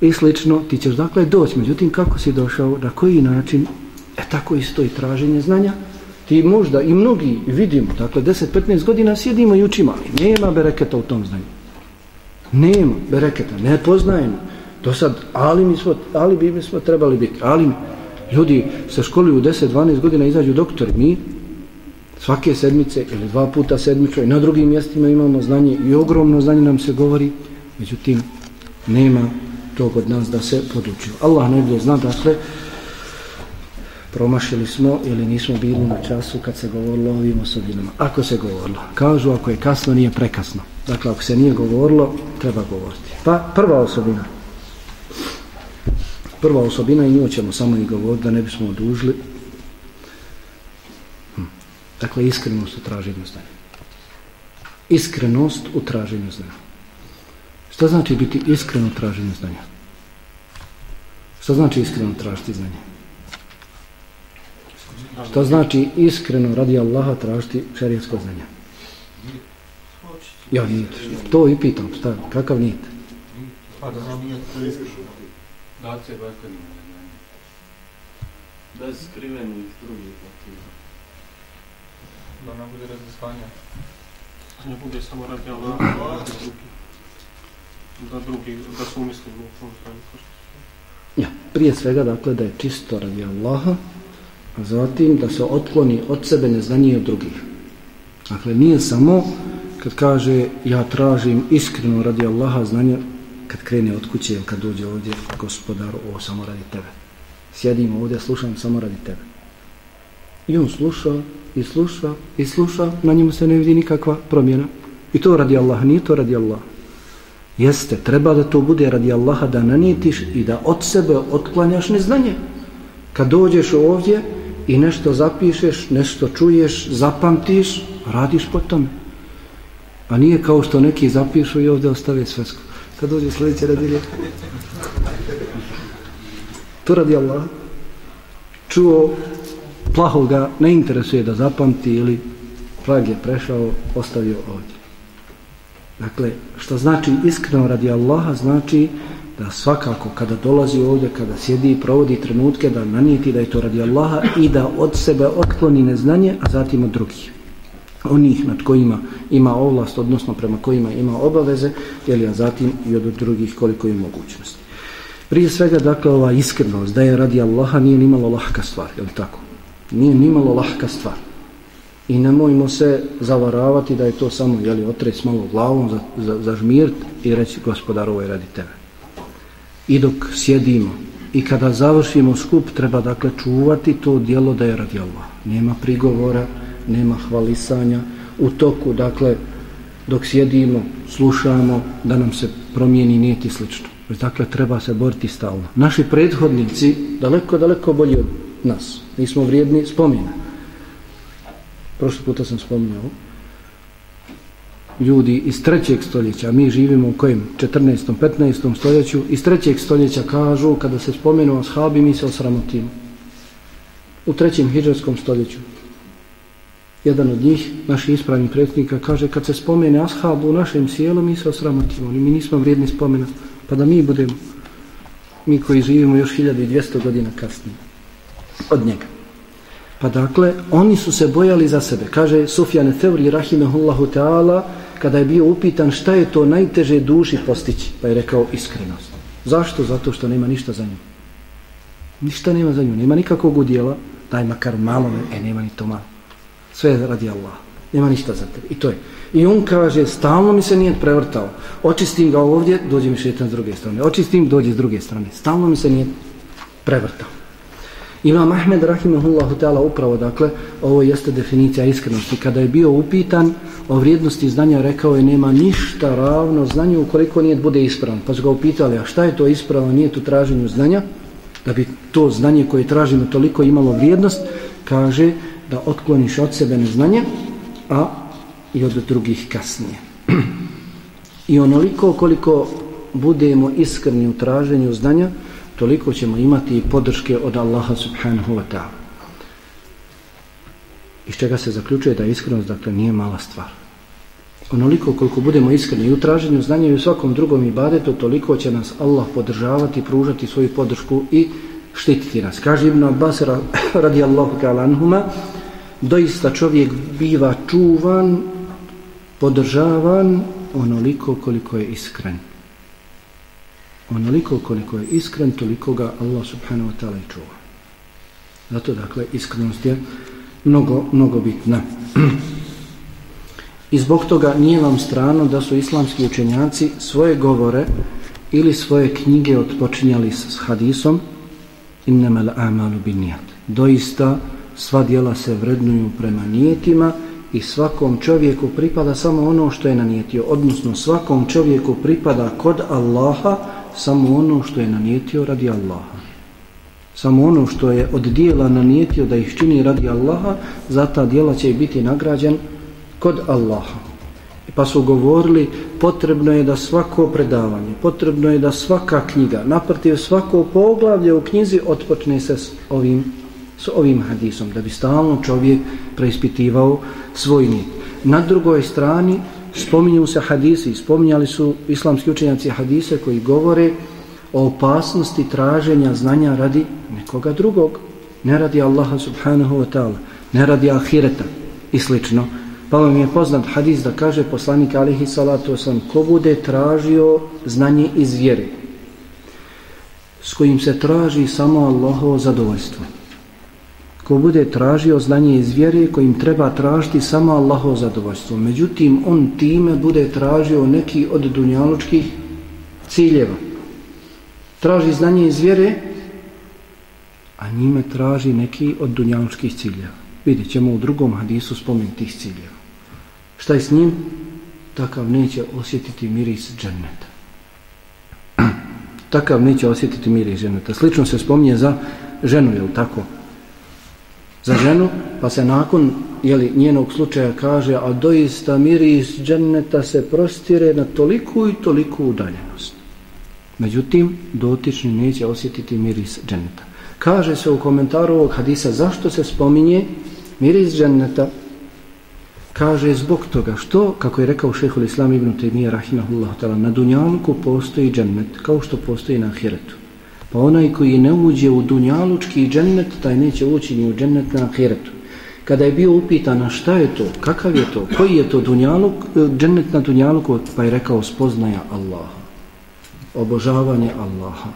i slično, ti ćeš dakle doći, međutim kako si došao, na koji način, e tako isto i traženje znanja, ti možda i mnogi vidimo, dakle 10-15 godina sjedimo i učimo, ali nema bereketa u tom znanju. Nema bereketa, ne poznajemo. Do sad, ali, mi smo, ali bi mi smo trebali biti, ali mi, ljudi sa školuju u 10-12 godina izađu doktori, mi svake sedmice ili dva puta sedmično i na drugim mjestima imamo znanje i ogromno znanje nam se govori, međutim, nema tog od nas da se podučio. Allah najbolje zna, dakle, promašili smo ili nismo bili na času kad se govorilo o ovim osobinama. Ako se govorilo, kažu ako je kasno, nije prekasno. Dakle, ako se nije govorilo, treba govoriti. Pa, prva osobina. Prva osobina i nju ćemo samo i govoriti da ne bismo odužili. Dakle, iskrenost u traženju znanja. Iskrenost u traženju znanja. Što znači biti iskreno u traženju znanja? Što znači iskreno tražiti znanje? Što znači iskreno radi Allaha tražiti šarijetsko znanje? Ja nit. To i pitam, šta, kakav nit? Pa da nam nije to iskreno. Da se bakani Bez skrivenih drugih motiva. Da ne bude različanja. Da ne bude samo radi Allaha da drugi. Da drugi, da su umislili u tom stanju. Ja, prije svega, dakle, da je čisto radi Allaha, a zatim da se otkloni od sebe neznanje od drugih. Dakle, nije samo kad kaže ja tražim iskreno radi Allaha znanje kad krene od kuće ili kad dođe ovdje gospodar, o, samo radi tebe. Sjedim ovdje, slušam samo radi tebe. I on sluša, i sluša, i sluša, na njemu se ne vidi nikakva promjena. I to radi Allaha, nije to radi Allaha. Jeste, treba da to bude radi Allaha da nanijetiš i da od sebe otklanjaš neznanje. Kad dođeš ovdje, i nešto zapišeš, nešto čuješ, zapamtiš, radiš po tome. A nije kao što neki zapišu i ovdje ostave svesku. Kad dođe sljedeće radilje. To radi Allah. Čuo, plaho ga ne interesuje da zapamti ili prag je prešao, ostavio ovdje. Dakle, što znači iskreno radi Allaha, znači da svakako kada dolazi ovdje, kada sjedi i provodi trenutke, da nanijeti da je to radi Allaha i da od sebe otkloni neznanje, a zatim od drugih. Onih nad kojima ima ovlast, odnosno prema kojima ima obaveze, jeli, a zatim i od drugih koliko je mogućnosti. Prije svega, dakle, ova iskrenost da je radi Allaha nije nimalo lahka stvar, je li tako? Nije nimalo lahka stvar. I nemojmo se zavaravati da je to samo, jeli, otres malo glavom, za, za, za žmirt i reći, gospodar, ovo je radi tebe. I dok sjedimo i kada završimo skup treba dakle čuvati to dijelo da je radi Allah nema prigovora, nema hvalisanja. U toku dakle dok sjedimo, slušamo da nam se promijeni nijeti slično. Dakle treba se boriti stalno. Naši prethodnici daleko daleko bolji od nas nismo vrijedni spomina prošli puta sam spominjao ljudi iz trećeg stoljeća, mi živimo u kojem 14. 15. stoljeću, iz trećeg stoljeća kažu, kada se spomenu ashabi, mi se osramotimo. U trećem hijđarskom stoljeću. Jedan od njih, naši ispravni predsjednika, kaže, kad se spomene ashabu u našem sjelu, mi se osramotimo. Mi nismo vrijedni spomena, pa da mi budemo, mi koji živimo još 1200 godina kasnije, od njega. Pa dakle, oni su se bojali za sebe. Kaže Sufjan Teuri, rahimehullahu ta'ala, kada je bio upitan šta je to najteže duši postići, pa je rekao iskrenost. Zašto? Zato što nema ništa za nju. Ništa nema za nju, nema nikakvog udjela, daj makar malo, e nema ni to malo. Sve je radi Allah, nema ništa za tebe. I to je. I on kaže, stalno mi se nije prevrtao. Očistim ga ovdje, dođe mi šetan s druge strane. Očistim, dođe s druge strane. Stalno mi se nije prevrtao. Imam Ahmed Rahimahullahu ta'ala upravo, dakle, ovo jeste definicija iskrenosti. Kada je bio upitan o vrijednosti znanja, rekao je nema ništa ravno znanju ukoliko nije bude ispravan. Pa su ga upitali, a šta je to ispravo, nije tu traženju znanja? Da bi to znanje koje tražimo toliko imalo vrijednost, kaže da otkloniš od sebe neznanje, a i od drugih kasnije. *clears throat* I onoliko koliko budemo iskreni u traženju znanja, toliko ćemo imati i podrške od Allaha subhanahu wa ta'ala. Iz čega se zaključuje da iskrenost dakle nije mala stvar. onoliko koliko budemo iskreni u traženju znanja i u svakom drugom ibadetu, toliko će nas Allah podržavati, pružati svoju podršku i štititi nas. Kaže Ibn Abbas *coughs* radijallahu ta'ala anhuma, doista čovjek biva čuvan, podržavan onoliko koliko je iskren. Onoliko koliko je iskren, toliko ga Allah subhanahu wa ta'ala i čuva. Zato, dakle, iskrenost je mnogo, mnogo bitna. *clears throat* I zbog toga nije vam strano da su islamski učenjaci svoje govore ili svoje knjige odpočinjali s hadisom innamal amalu binijat. Doista sva dijela se vrednuju prema nijetima i svakom čovjeku pripada samo ono što je nanijetio. Odnosno svakom čovjeku pripada kod Allaha samo ono što je nanijetio radi Allaha. Samo ono što je od dijela nanijetio da ih čini radi Allaha, za ta dijela će biti nagrađen kod Allaha. Pa su govorili, potrebno je da svako predavanje, potrebno je da svaka knjiga, naprotiv svako poglavlje u knjizi otpočne se s ovim, s ovim hadisom, da bi stalno čovjek preispitivao svoj nit. Na drugoj strani spominju se hadisi, spominjali su islamski učenjaci hadise koji govore o opasnosti traženja znanja radi nekoga drugog, ne radi Allaha subhanahu wa ta'ala, ne radi ahireta i slično. Pa vam je poznat hadis da kaže poslanik alihi salatu osam, ko bude tražio znanje iz vjere, s kojim se traži samo Allahovo zadovoljstvo. Ko bude tražio znanje iz vjere, kojim treba tražiti samo Allahovo zadovoljstvo. Međutim, on time bude tražio neki od dunjalučkih ciljeva. Traži znanje iz vjere, a njime traži neki od dunjalučkih ciljeva. Vidjet ćemo u drugom hadisu spomen tih ciljeva. Šta je s njim? Takav neće osjetiti miris dženneta. *clears throat* Takav neće osjetiti miris dženneta. Slično se spominje za ženu, je li tako? Za ženu, pa se nakon jeli, njenog slučaja kaže, a doista miris dženneta se prostire na toliku i toliku udaljenost. Međutim, dotični neće osjetiti miris dženneta. Kaže se u komentaru ovog hadisa, zašto se spominje miris dženneta? Kaže zbog toga što, kako je rekao šehol Islam ibn Taymiye rahimahullah ta'ala, na dunjanku postoji džennet, kao što postoji na ahiretu. Pa onaj koji ne uđe u dunjalučki džennet, taj neće ući ni u džennet na ahiretu. Kada je bio upitan šta je to, kakav je to, koji je to dunjaluk, eh, džennet na dunjaluku, pa je rekao spoznaja Allaha, obožavanje Allaha,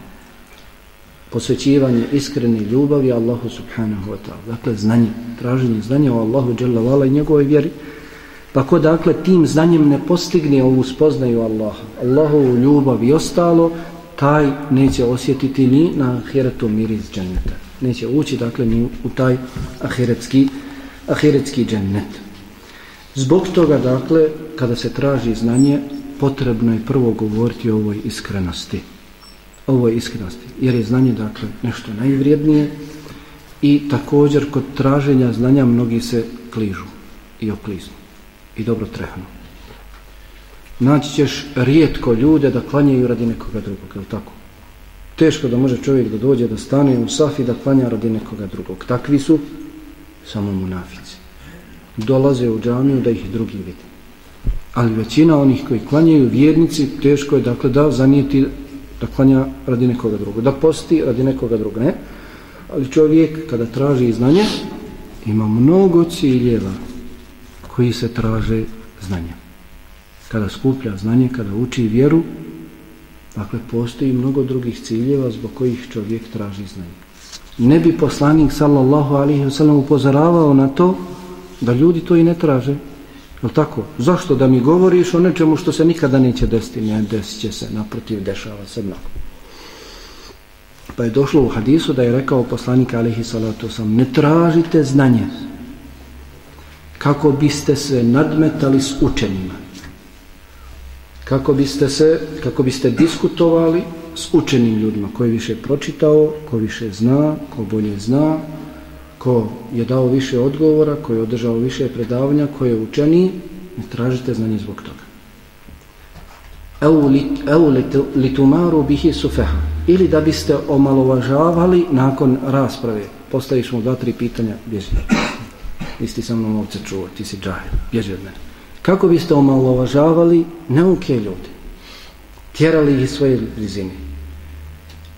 posvećivanje iskrene ljubavi Allahu subhanahu wa ta'ala. Dakle, znanje, traženje znanja o Allahu dželavala i njegovoj vjeri. Pa ko dakle tim znanjem ne postigne ovu spoznaju Allaha, Allahovu ljubav i ostalo, taj neće osjetiti ni na ahiretu miris dženneta. Neće ući dakle ni u taj ahiretski, ahiretski džennet. Zbog toga dakle, kada se traži znanje, potrebno je prvo govoriti o ovoj iskrenosti O ovoj iskrenosti. Jer je znanje, dakle, nešto najvrijednije i također kod traženja znanja mnogi se kližu i okliznu i dobro trehnu. Naći ćeš rijetko ljude da klanjaju radi nekoga drugog, je li tako? Teško da može čovjek da dođe, da stane u safi da klanja radi nekoga drugog. Takvi su samo munafici. Dolaze u džamiju da ih drugi vidi. Ali većina onih koji klanjaju vjernici, teško je dakle da zanijeti da klanja radi nekoga drugog, da posti radi nekoga drugog, ne? Ali čovjek kada traži znanje, ima mnogo ciljeva koji se traže znanje. Kada skuplja znanje, kada uči vjeru, dakle, postoji mnogo drugih ciljeva zbog kojih čovjek traži znanje. Ne bi poslanik, sallallahu alaihi wasallam, upozoravao na to da ljudi to i ne traže, Je tako? Zašto da mi govoriš o nečemu što se nikada neće desiti? Ne, desit će se, naprotiv, dešava se mnogo. Pa je došlo u hadisu da je rekao poslanik alaihi salatu sam, ne tražite znanje kako biste se nadmetali s učenima. Kako biste se, kako biste diskutovali s učenim ljudima, koji više pročitao, ko više zna, ko bolje zna, ko je dao više odgovora, ko je održao više predavanja, ko je učeni, ne tražite znanje zbog toga. Eu litumaru bihi sufeha. Ili da biste omalovažavali nakon rasprave. Postaviš mu dva, tri pitanja, bježi. Isti sa mnom ovce čuo, ti si džahil, bježi od mene kako biste omalovažavali neuke ljude, tjerali ih svoje blizine,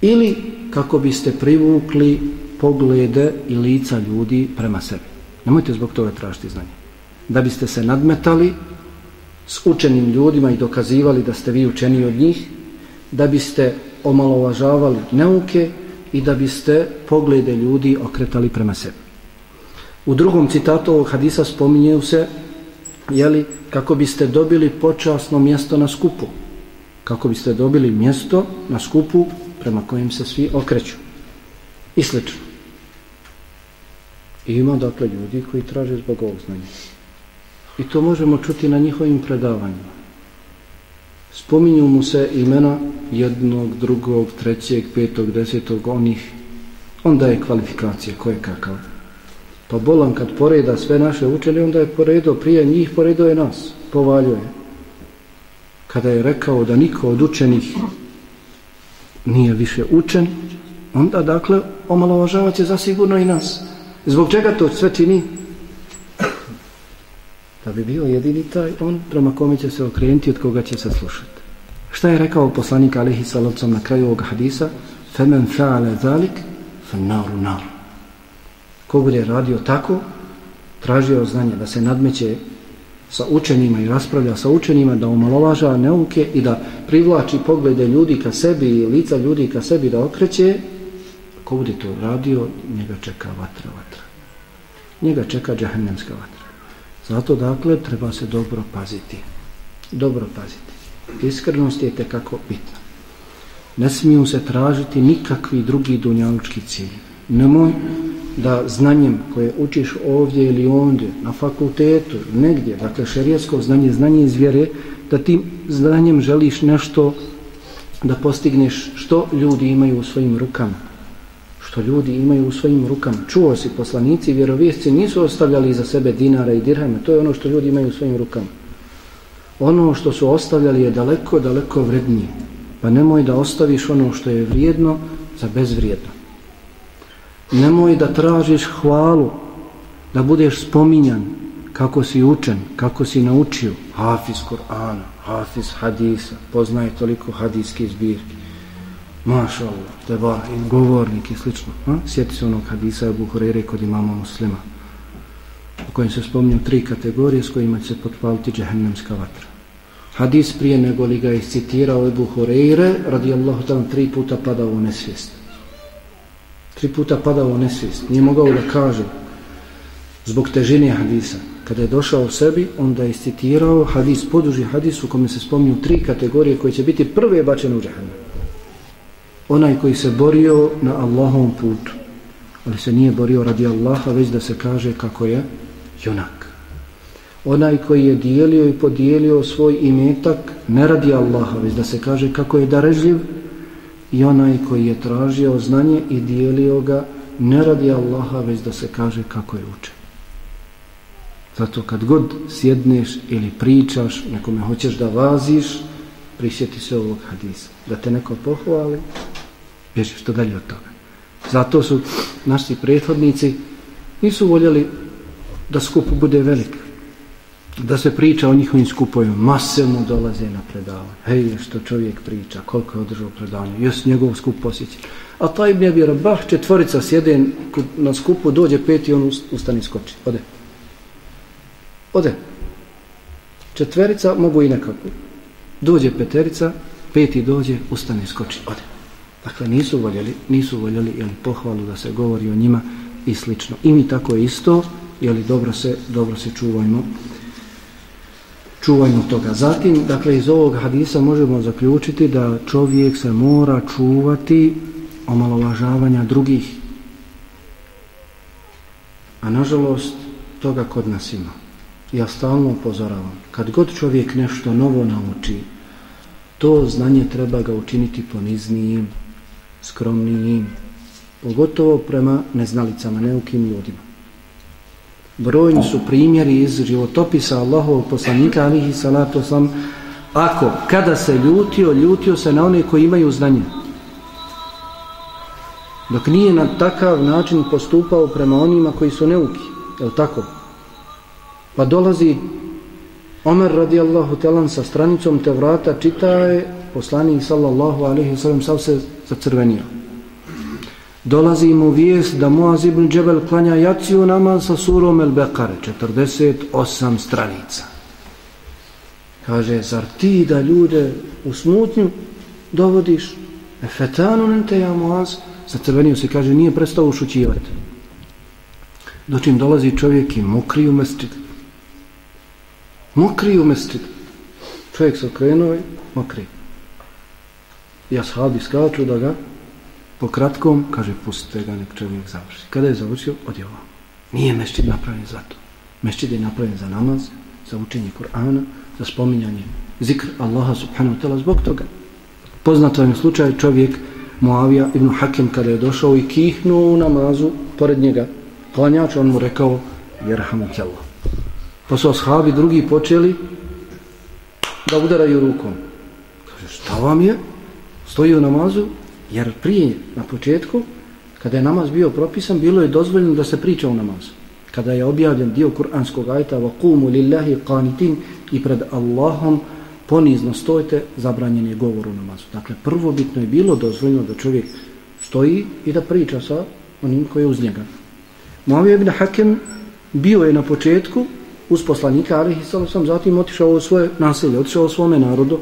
ili kako biste privukli poglede i lica ljudi prema sebi. Nemojte zbog toga tražiti znanje. Da biste se nadmetali s učenim ljudima i dokazivali da ste vi učeni od njih, da biste omalovažavali neuke i da biste poglede ljudi okretali prema sebi. U drugom citatu ovog hadisa spominje se jeli, kako biste dobili počasno mjesto na skupu. Kako biste dobili mjesto na skupu prema kojem se svi okreću. I slično. I ima dakle ljudi koji traže zbog ovog znanja. I to možemo čuti na njihovim predavanjima. Spominju mu se imena jednog, drugog, trećeg, petog, desetog, onih. Onda je kvalifikacija, koje kakav. Pa bolan kad poreda sve naše učenje, onda je poredo prije njih, poredo je nas, povaljuje. Kada je rekao da niko od učenih nije više učen, onda dakle omalovažavaće zasigurno i nas. Zbog čega to sve čini? Da bi bio jedini taj on prema kome će se okrenuti od koga će se slušati. Šta je rekao poslanik Alihi Salavcom na kraju ovog hadisa? Femen fa'ale zalik, fe naru naru. Ko bude radio tako, tražio znanje da se nadmeće sa učenima i raspravlja sa učenima, da omalovaža neuke i da privlači poglede ljudi ka sebi i lica ljudi ka sebi da okreće, ko bude to radio, njega čeka vatra, vatra. Njega čeka džahennemska vatra. Zato, dakle, treba se dobro paziti. Dobro paziti. Iskrenost je tekako bitna. Ne smiju se tražiti nikakvi drugi dunjalučki cilj. Nemoj da znanjem koje učiš ovdje ili ondje, na fakultetu, negdje, dakle šerijetsko znanje, znanje iz vjere, da tim znanjem želiš nešto da postigneš što ljudi imaju u svojim rukama. Što ljudi imaju u svojim rukama. Čuo si, poslanici i vjerovijesci nisu ostavljali za sebe dinara i dirhama. To je ono što ljudi imaju u svojim rukama. Ono što su ostavljali je daleko, daleko vrednije. Pa nemoj da ostaviš ono što je vrijedno za bezvrijedno. Nemoj da tražiš hvalu, da budeš spominjan kako si učen, kako si naučio Hafiz Kur'ana, Hafiz Hadisa, poznaje toliko hadijske zbirke. Maša Allah, teba, i govornik i slično. A? Sjeti se onog hadisa Abu Hurere kod imama muslima u kojem se spominju tri kategorije s kojima će se potpaliti džehennemska vatra. Hadis prije nego li ga je citirao Ebu Hureyre, radijallahu tam, tri puta padao u nesvijest tri puta padao u nesvijest, nije mogao da kaže zbog težine hadisa. Kada je došao u sebi, onda je citirao hadis, poduži hadis u kome se spominju tri kategorije koje će biti prve bačene u džahannam. Onaj koji se borio na Allahovom putu, ali se nije borio radi Allaha, već da se kaže kako je junak. Onaj koji je dijelio i podijelio svoj imetak, ne radi Allaha, već da se kaže kako je darežljiv, i onaj koji je tražio znanje i dijelio ga ne radi Allaha već da se kaže kako je učen. Zato kad god sjedneš ili pričaš, nekome hoćeš da vaziš, prisjeti se ovog hadisa. Da te neko pohvali, bježiš što dalje od toga. Zato su naši prethodnici nisu voljeli da skup bude velik da se priča o njihovim skupovima, mase dolaze na predavanje. Hej, što čovjek priča, koliko je održao predavanje, jes njegov skup posjećen. A taj je bi rabah, četvorica sjede na skupu, dođe peti, on ustani skoči. Ode. Ode. Četverica mogu i nekako. Dođe peterica, peti dođe, ustane, skoči. Ode. Dakle, nisu voljeli, nisu voljeli jeli, pohvalu da se govori o njima i slično. I mi tako isto, jeli, dobro se, dobro se čuvajmo čuvajmo toga. Zatim, dakle, iz ovog hadisa možemo zaključiti da čovjek se mora čuvati omalovažavanja drugih. A nažalost, toga kod nas ima. Ja stalno upozoravam, kad god čovjek nešto novo nauči, to znanje treba ga učiniti poniznijim, skromnijim, pogotovo prema neznalicama, neukim ljudima. Brojni su primjeri iz životopisa Allahovog poslanika alihi salatu sam ako kada se ljutio, ljutio se na one koji imaju znanje. Dok nije na takav način postupao prema onima koji su neuki. Je tako? Pa dolazi Omer radijallahu talan sa stranicom te vrata čitaje poslanik sallallahu alaihi sallam sav se zacrvenio. Dolazi mu vijest da Muaz ibn Džebel klanja jaciju namaz sa surom El Bekare, 48 stranica. Kaže, zar ti da ljude u smutnju dovodiš? E fetanu te ja Muaz, zacrvenio se, kaže, nije prestao ušućivati. Dočim dolazi čovjek i mokri u mestrid. Mokri u mestrid. Čovjek se okrenuo i mokri. I ashabi skaču da ga po kratkom, kaže, pustite ga, nek čovjek završi. Kada je završio, odjeva. Nije mestrid napravljen za to. Mestrid je napravljen za namaz, za učenje Kur'ana, za spominjanje zikr Allaha subhanahu wa ta'ala zbog toga. Poznato je slučaj čovjek Muavija ibn Hakim kada je došao i kihnuo u namazu pored njega klanjač, on mu rekao jerhamu kjallah. Pa su ashabi drugi počeli da udaraju rukom. Kaže, šta vam je? Stoji u namazu, jer prije na početku, kada je namaz bio propisan, bilo je dozvoljeno da se priča u namazu. Kada je objavljen dio kuranskog ajta وَقُومُ لِلَّهِ قَانِتِينَ i pred Allahom ponizno stojite, zabranjen je govor u namazu. Dakle, prvobitno je bilo dozvoljeno da čovjek stoji i da priča sa onim koji je uz njega. Muavija ibn Hakem bio je na početku uz poslanika, ali sam zatim otišao u svoje naselje, otišao u svome narodu,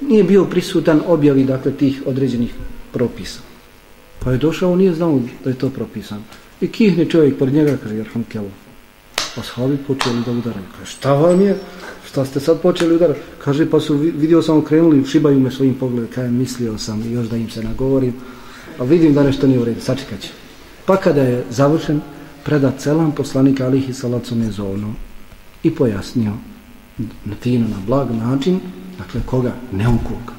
nije bio prisutan objavi dakle, tih određenih propisan. Pa je došao, nije znao da je to propisano. I kihne čovjek pred njega, kaže, jer ham kjelo. Pa shavi počeli da udaraju. Kaže, šta vam je? Šta ste sad počeli udarati? Kaže, pa su, vidio sam okrenuli, šibaju me svojim pogledom, kaj mislio sam još da im se nagovorim. A vidim da nešto nije u redu, sačekat ću. Pa kada je završen, preda celan poslanik alihi salacom je zovno i pojasnio na fino, na blag način, dakle koga? Neukog.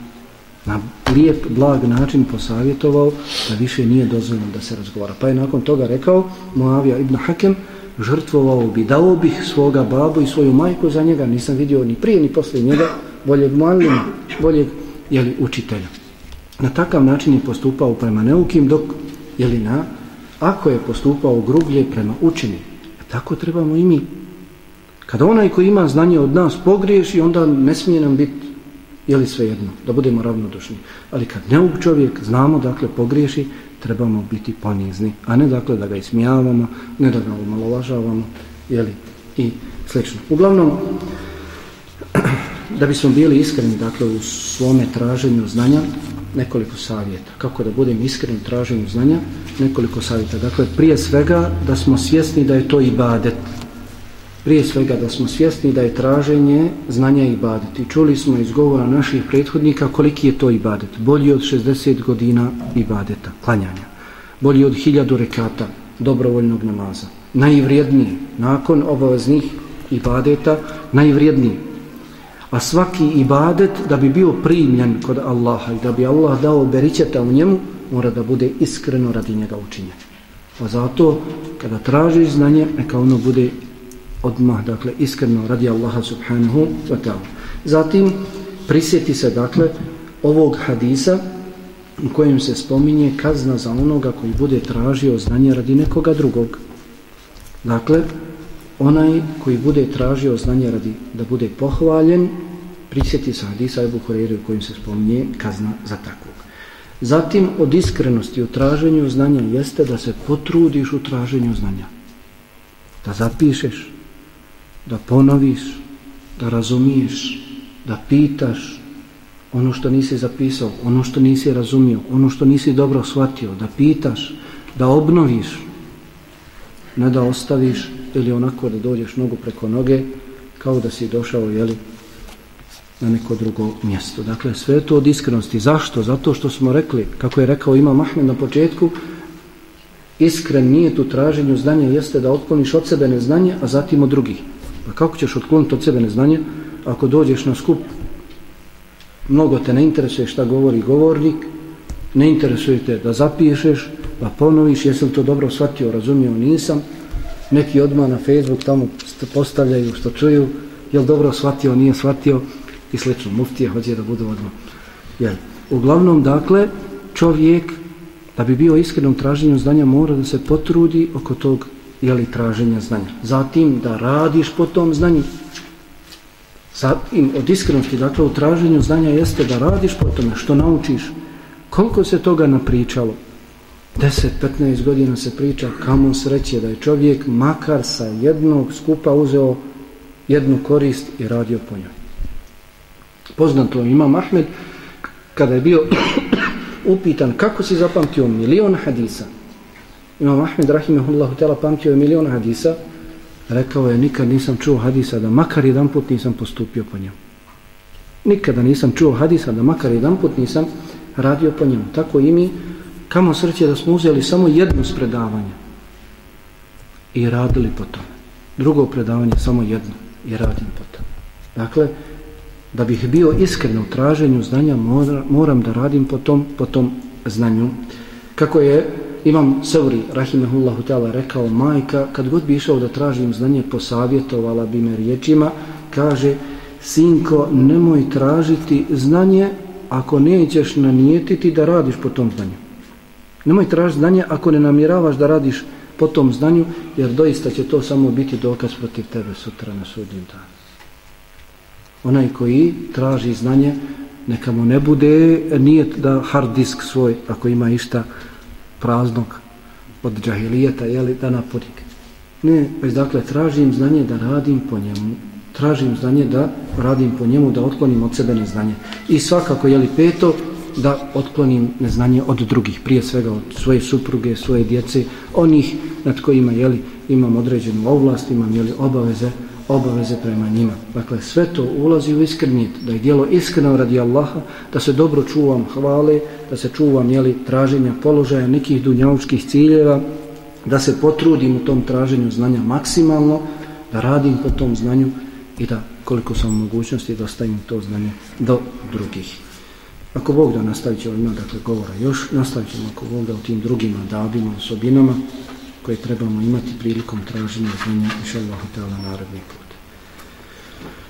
Na lijep, blag način posavjetovao da više nije dozvoljeno da se razgovara. Pa je nakon toga rekao Moavija ibn Hakem, žrtvovao bi, dao bih svoga babu i svoju majku za njega, nisam vidio ni prije ni poslije njega, boljeg malima, boljeg jeli, učitelja. Na takav način je postupao prema neukim, dok jeli na ako je postupao grublje prema učini, e tako trebamo i mi. Kada onaj koji ima znanje od nas pogriješi, onda ne smije nam biti, jeli svejedno, da budemo ravnodušni. Ali kad neuk čovjek znamo, dakle, pogriješi, trebamo biti ponizni, a ne dakle da ga ismijavamo, ne da ga omalovažavamo, jeli, i slično. Uglavnom, *clears throat* da bismo bili iskreni, dakle, u svome traženju znanja, nekoliko savjeta. Kako da budem iskren u traženju znanja? Nekoliko savjeta. Dakle, prije svega da smo svjesni da je to ibadet. Prije svega da smo svjesni da je traženje znanja ibadet. I čuli smo iz govora naših prethodnika koliki je to ibadet. Bolji od 60 godina ibadeta, klanjanja. Bolji od hiljadu rekata dobrovoljnog namaza. Najvrijedniji, nakon obaveznih ibadeta, najvrijedniji a svaki ibadet da bi bio primljen kod Allaha i da bi Allah dao beričeta u njemu mora da bude iskreno radi njega učinjen pa zato kada tražiš znanje neka ono bude odmah dakle iskreno radi Allaha subhanahu wa ta'ala zatim prisjeti se dakle ovog hadisa u kojem se spominje kazna za onoga koji bude tražio znanje radi nekoga drugog dakle onaj koji bude tražio znanje radi da bude pohvaljen, prisjeti se hadisa Ebu Horeire u kojim se spominje kazna za takvog. Zatim od iskrenosti u traženju znanja jeste da se potrudiš u traženju znanja. Da zapišeš, da ponoviš, da razumiješ, da pitaš ono što nisi zapisao, ono što nisi razumio, ono što nisi dobro shvatio, da pitaš, da obnoviš, ne da ostaviš ili onako da dođeš nogu preko noge kao da si došao jeli, na neko drugo mjesto. Dakle, sve to od iskrenosti. Zašto? Zato što smo rekli, kako je rekao ima Mahmed na početku, iskren nije tu traženju znanja, jeste da otkloniš od sebe neznanje, a zatim od drugih. Pa kako ćeš otkloniti od sebe neznanje ako dođeš na skup? Mnogo te ne interesuje šta govori govornik, ne interesuje te da zapišeš, pa ponoviš, jesam to dobro shvatio, razumio, nisam, neki odmah na Facebook tamo postavljaju što čuju, jel dobro shvatio, nije shvatio i slično, muftije hoće da budu odmah. Jel, uglavnom, dakle, čovjek, da bi bio iskrenom traženju znanja, mora da se potrudi oko tog, jeli, traženja znanja. Zatim, da radiš po tom znanju. Zatim, od iskrenosti, dakle, u traženju znanja jeste da radiš po tome, što naučiš. Koliko se toga napričalo? 10-15 godina se priča kamo sreće da je čovjek makar sa jednog skupa uzeo jednu korist i radio po njoj. Poznato imam Ahmed, kada je bio *coughs* upitan kako si zapamtio milion hadisa, imam Ahmed Rahimahullahu tela pamtio je milion hadisa, rekao je nikad nisam čuo hadisa da makar jedan put nisam postupio po njemu. Nikada nisam čuo hadisa da makar jedan put nisam radio po njemu. Tako i mi, kamo srće da smo uzeli samo jedno spredavanje i radili po tome. Drugo predavanje samo jedno i radim po tome. Dakle, da bih bio iskren u traženju znanja, moram da radim po tom, po tom znanju. Kako je Imam Sauri, rahimehullahu ta'ala, rekao, majka, kad god bi išao da tražim znanje, posavjetovala bi me riječima, kaže, sinko, nemoj tražiti znanje ako nećeš nanijetiti da radiš po tom znanju. Nemoj tražiti znanje ako ne namjeravaš da radiš po tom znanju, jer doista će to samo biti dokaz protiv tebe sutra na sudnjem danu. Onaj koji traži znanje, neka mu ne bude nijet da hard disk svoj, ako ima išta, praznog od džahilijeta, jeli, da napodik. Ne, već dakle, tražim znanje da radim po njemu. Tražim znanje da radim po njemu, da otklonim od sebe neznanje. I svakako, jeli, peto, da otklonim neznanje od drugih, prije svega od svoje supruge, svoje djece, onih nad kojima, jeli, imam određenu ovlast, imam, jeli, obaveze, obaveze prema njima. Dakle, sve to ulazi u iskrenijet, da je dijelo iskreno radi Allaha, da se dobro čuvam hvale, da se čuvam jeli, traženja položaja nekih dunjavučkih ciljeva, da se potrudim u tom traženju znanja maksimalno, da radim po tom znanju i da koliko sam mogućnosti da to znanje do drugih. Ako Bog da nastavit ćemo ima dakle govora još, nastavit ćemo ako Bog da u tim drugim adabima, osobinama koje trebamo imati prilikom traženja znanja, inša Allah, naredni.